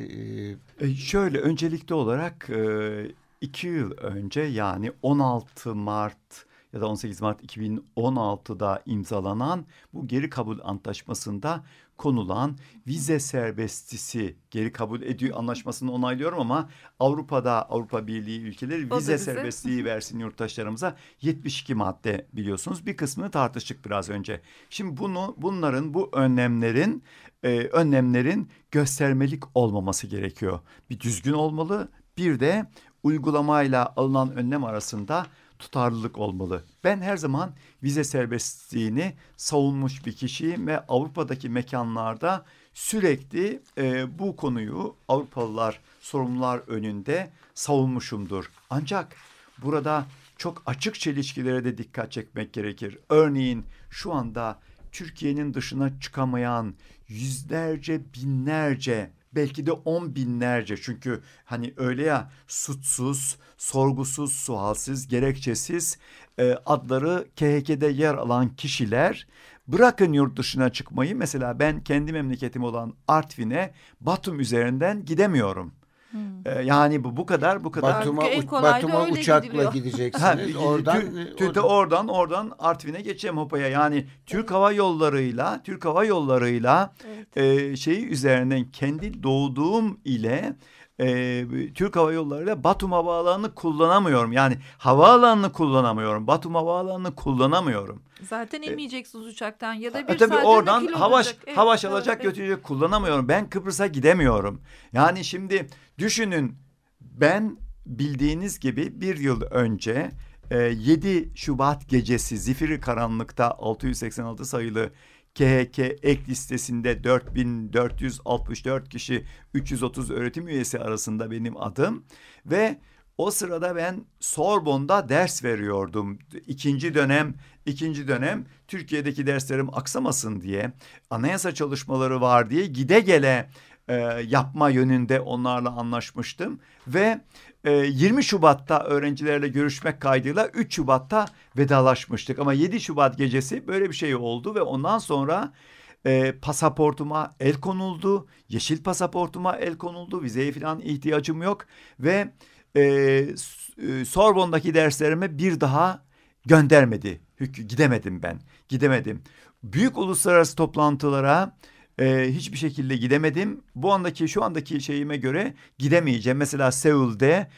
[SPEAKER 4] e, şöyle öncelikli olarak e, iki yıl önce yani 16 Mart ya da 18 Mart 2016'da imzalanan bu geri kabul antlaşmasında konulan vize serbestisi geri kabul ediyor anlaşmasını onaylıyorum ama Avrupa'da Avrupa Birliği ülkeleri vize serbestliği versin yurttaşlarımıza 72 madde biliyorsunuz. Bir kısmını tartıştık biraz önce. Şimdi bunu bunların bu önlemlerin e, önlemlerin göstermelik olmaması gerekiyor. Bir düzgün olmalı. Bir de uygulamayla alınan önlem arasında tutarlılık olmalı. Ben her zaman vize serbestliğini savunmuş bir kişiyim ve Avrupa'daki mekanlarda sürekli e, bu konuyu Avrupalılar sorumlular önünde savunmuşumdur. Ancak burada çok açık çelişkilere de dikkat çekmek gerekir. Örneğin şu anda Türkiye'nin dışına çıkamayan yüzlerce binlerce belki de on binlerce çünkü hani öyle ya suçsuz, sorgusuz, sualsiz, gerekçesiz e, adları KHK'de yer alan kişiler bırakın yurt dışına çıkmayı mesela ben kendi memleketim olan Artvin'e Batum üzerinden gidemiyorum. Hmm. Ee, yani bu bu kadar bu kadar.
[SPEAKER 2] Batum'a Batum'a uçakla gidiliyor. gideceksiniz. oradan
[SPEAKER 4] Türk'te oradan oradan Artvin'e geçeceğim Hopa'ya. Yani Türk evet. Hava Yolları'yla Türk Hava Yolları'yla evet. e, şeyi üzerinden kendi doğduğum ile e, Türk Hava Yolları ile Batum Havaalanı'nı kullanamıyorum. Yani havaalanını kullanamıyorum. Batum Havaalanı'nı kullanamıyorum.
[SPEAKER 3] Zaten inmeyeceksiniz e, uçaktan ya da bir
[SPEAKER 4] e, tabii oradan havaş evet, havaş alacak evet. götürecek kullanamıyorum. Ben Kıbrıs'a gidemiyorum. Yani şimdi düşünün ben bildiğiniz gibi bir yıl önce 7 Şubat gecesi zifiri karanlıkta 686 sayılı KHK ek listesinde 4464 kişi 330 öğretim üyesi arasında benim adım ve o sırada ben Sorbon'da ders veriyordum. İkinci dönem, ikinci dönem Türkiye'deki derslerim aksamasın diye, anayasa çalışmaları var diye gide gele e, yapma yönünde onlarla anlaşmıştım ve 20 ee, Şubat'ta öğrencilerle görüşmek kaydıyla 3 Şubat'ta vedalaşmıştık. Ama 7 Şubat gecesi böyle bir şey oldu ve ondan sonra e, pasaportuma el konuldu. Yeşil pasaportuma el konuldu. Vizeye falan ihtiyacım yok. Ve e, e Sorbon'daki derslerime bir daha göndermedi. Gidemedim ben. Gidemedim. Büyük uluslararası toplantılara e, hiçbir şekilde gidemedim. Bu andaki şu andaki şeyime göre gidemeyeceğim. Mesela Seul'de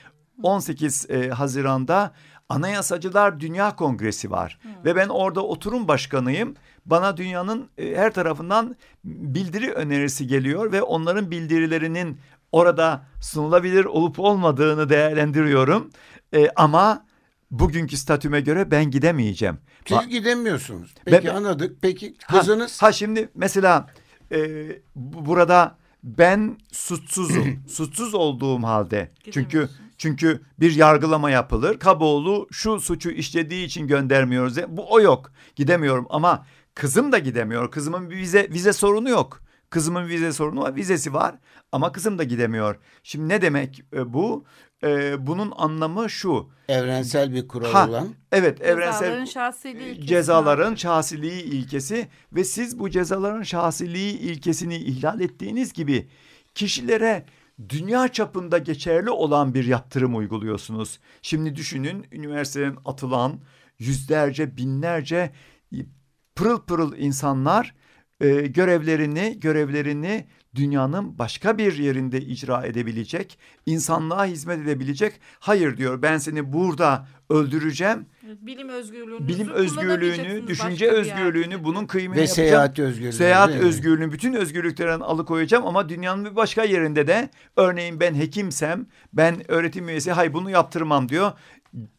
[SPEAKER 4] 18 e, Haziran'da Anayasacılar Dünya Kongresi var hmm. ve ben orada oturum başkanıyım. Bana dünyanın e, her tarafından bildiri önerisi geliyor ve onların bildirilerinin orada sunulabilir olup olmadığını değerlendiriyorum. E, ama bugünkü statüme göre ben gidemeyeceğim.
[SPEAKER 2] Siz gidemiyorsunuz. Peki ben, anladık. Peki kızınız?
[SPEAKER 4] Ha, ha şimdi mesela e, burada ben suçsuzum. *clears throat* Suçsuz olduğum halde. Çünkü çünkü bir yargılama yapılır. Kaboğlu şu suçu işlediği için göndermiyoruz. Bu o yok. Gidemiyorum ama kızım da gidemiyor. Kızımın bir vize vize sorunu yok. Kızımın vize sorunu var. Vizesi var ama kızım da gidemiyor. Şimdi ne demek e, bu? E, bunun anlamı şu.
[SPEAKER 2] Evrensel bir kural ha, olan.
[SPEAKER 4] Evet evrensel cezaların şahsiliği ilkesi. Cezaların şahsiliği ilkesi ve siz bu cezaların şahsiliği ilkesini ihlal ettiğiniz gibi kişilere dünya çapında geçerli olan bir yaptırım uyguluyorsunuz. Şimdi düşünün üniversiteden atılan yüzlerce binlerce pırıl pırıl insanlar e, görevlerini görevlerini dünyanın başka bir yerinde icra edebilecek, insanlığa hizmet edebilecek. Hayır diyor ben seni burada öldüreceğim.
[SPEAKER 3] Bilim özgürlüğünü,
[SPEAKER 4] bilim özgürlüğünü, düşünce özgürlüğünü bunun kıymetini
[SPEAKER 2] ve
[SPEAKER 4] yapacağım.
[SPEAKER 2] seyahat özgürlüğünü.
[SPEAKER 4] Seyahat özgürlüğünü, bütün özgürlüklerden alıkoyacağım ama dünyanın bir başka yerinde de örneğin ben hekimsem, ben öğretim üyesi hay bunu yaptırmam diyor.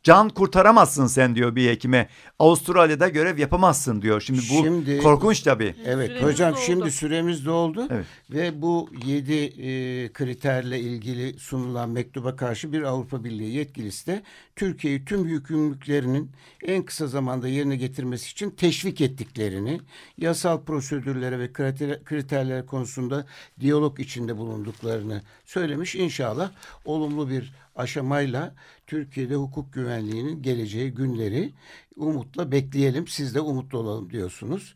[SPEAKER 4] Can kurtaramazsın sen diyor bir hekime. Avustralya'da görev yapamazsın diyor. Şimdi bu
[SPEAKER 2] Şimdi-
[SPEAKER 4] korkunç tabii.
[SPEAKER 2] Evet
[SPEAKER 3] Süremiz
[SPEAKER 2] hocam
[SPEAKER 3] doldu.
[SPEAKER 2] şimdi süremiz doldu
[SPEAKER 4] Evet.
[SPEAKER 2] ve bu yedi e, kriterle ilgili sunulan mektuba karşı bir Avrupa Birliği yetkilisi de Türkiye'yi tüm yükümlülüklerinin en kısa zamanda yerine getirmesi için teşvik ettiklerini, yasal prosedürlere ve kriter, kriterler konusunda diyalog içinde bulunduklarını söylemiş. İnşallah olumlu bir aşamayla Türkiye'de hukuk güvenliğinin geleceği günleri umutla bekleyelim. Siz de umutlu olalım diyorsunuz.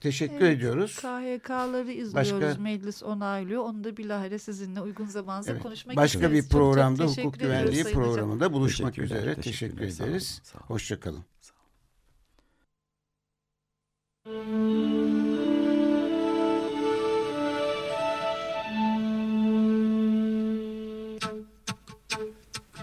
[SPEAKER 2] Teşekkür
[SPEAKER 3] Evet,
[SPEAKER 2] ediyoruz.
[SPEAKER 3] KHK'ları izliyoruz.
[SPEAKER 2] Başka-
[SPEAKER 3] Meclis onaylıyor. Onu da bilahare sizinle uygun zamanda
[SPEAKER 2] Evet,
[SPEAKER 3] konuşmak
[SPEAKER 2] Başka
[SPEAKER 3] isteriz.
[SPEAKER 2] bir
[SPEAKER 3] Çok çok
[SPEAKER 2] programda
[SPEAKER 3] teşekkür
[SPEAKER 2] hukuk güvenliği
[SPEAKER 3] Sayın Hocam.
[SPEAKER 2] programında buluşmak
[SPEAKER 4] Teşekkürler,
[SPEAKER 2] üzere. Teşekkür
[SPEAKER 4] teşekkürler, sağ olun,
[SPEAKER 2] ederiz.
[SPEAKER 4] sağ olun.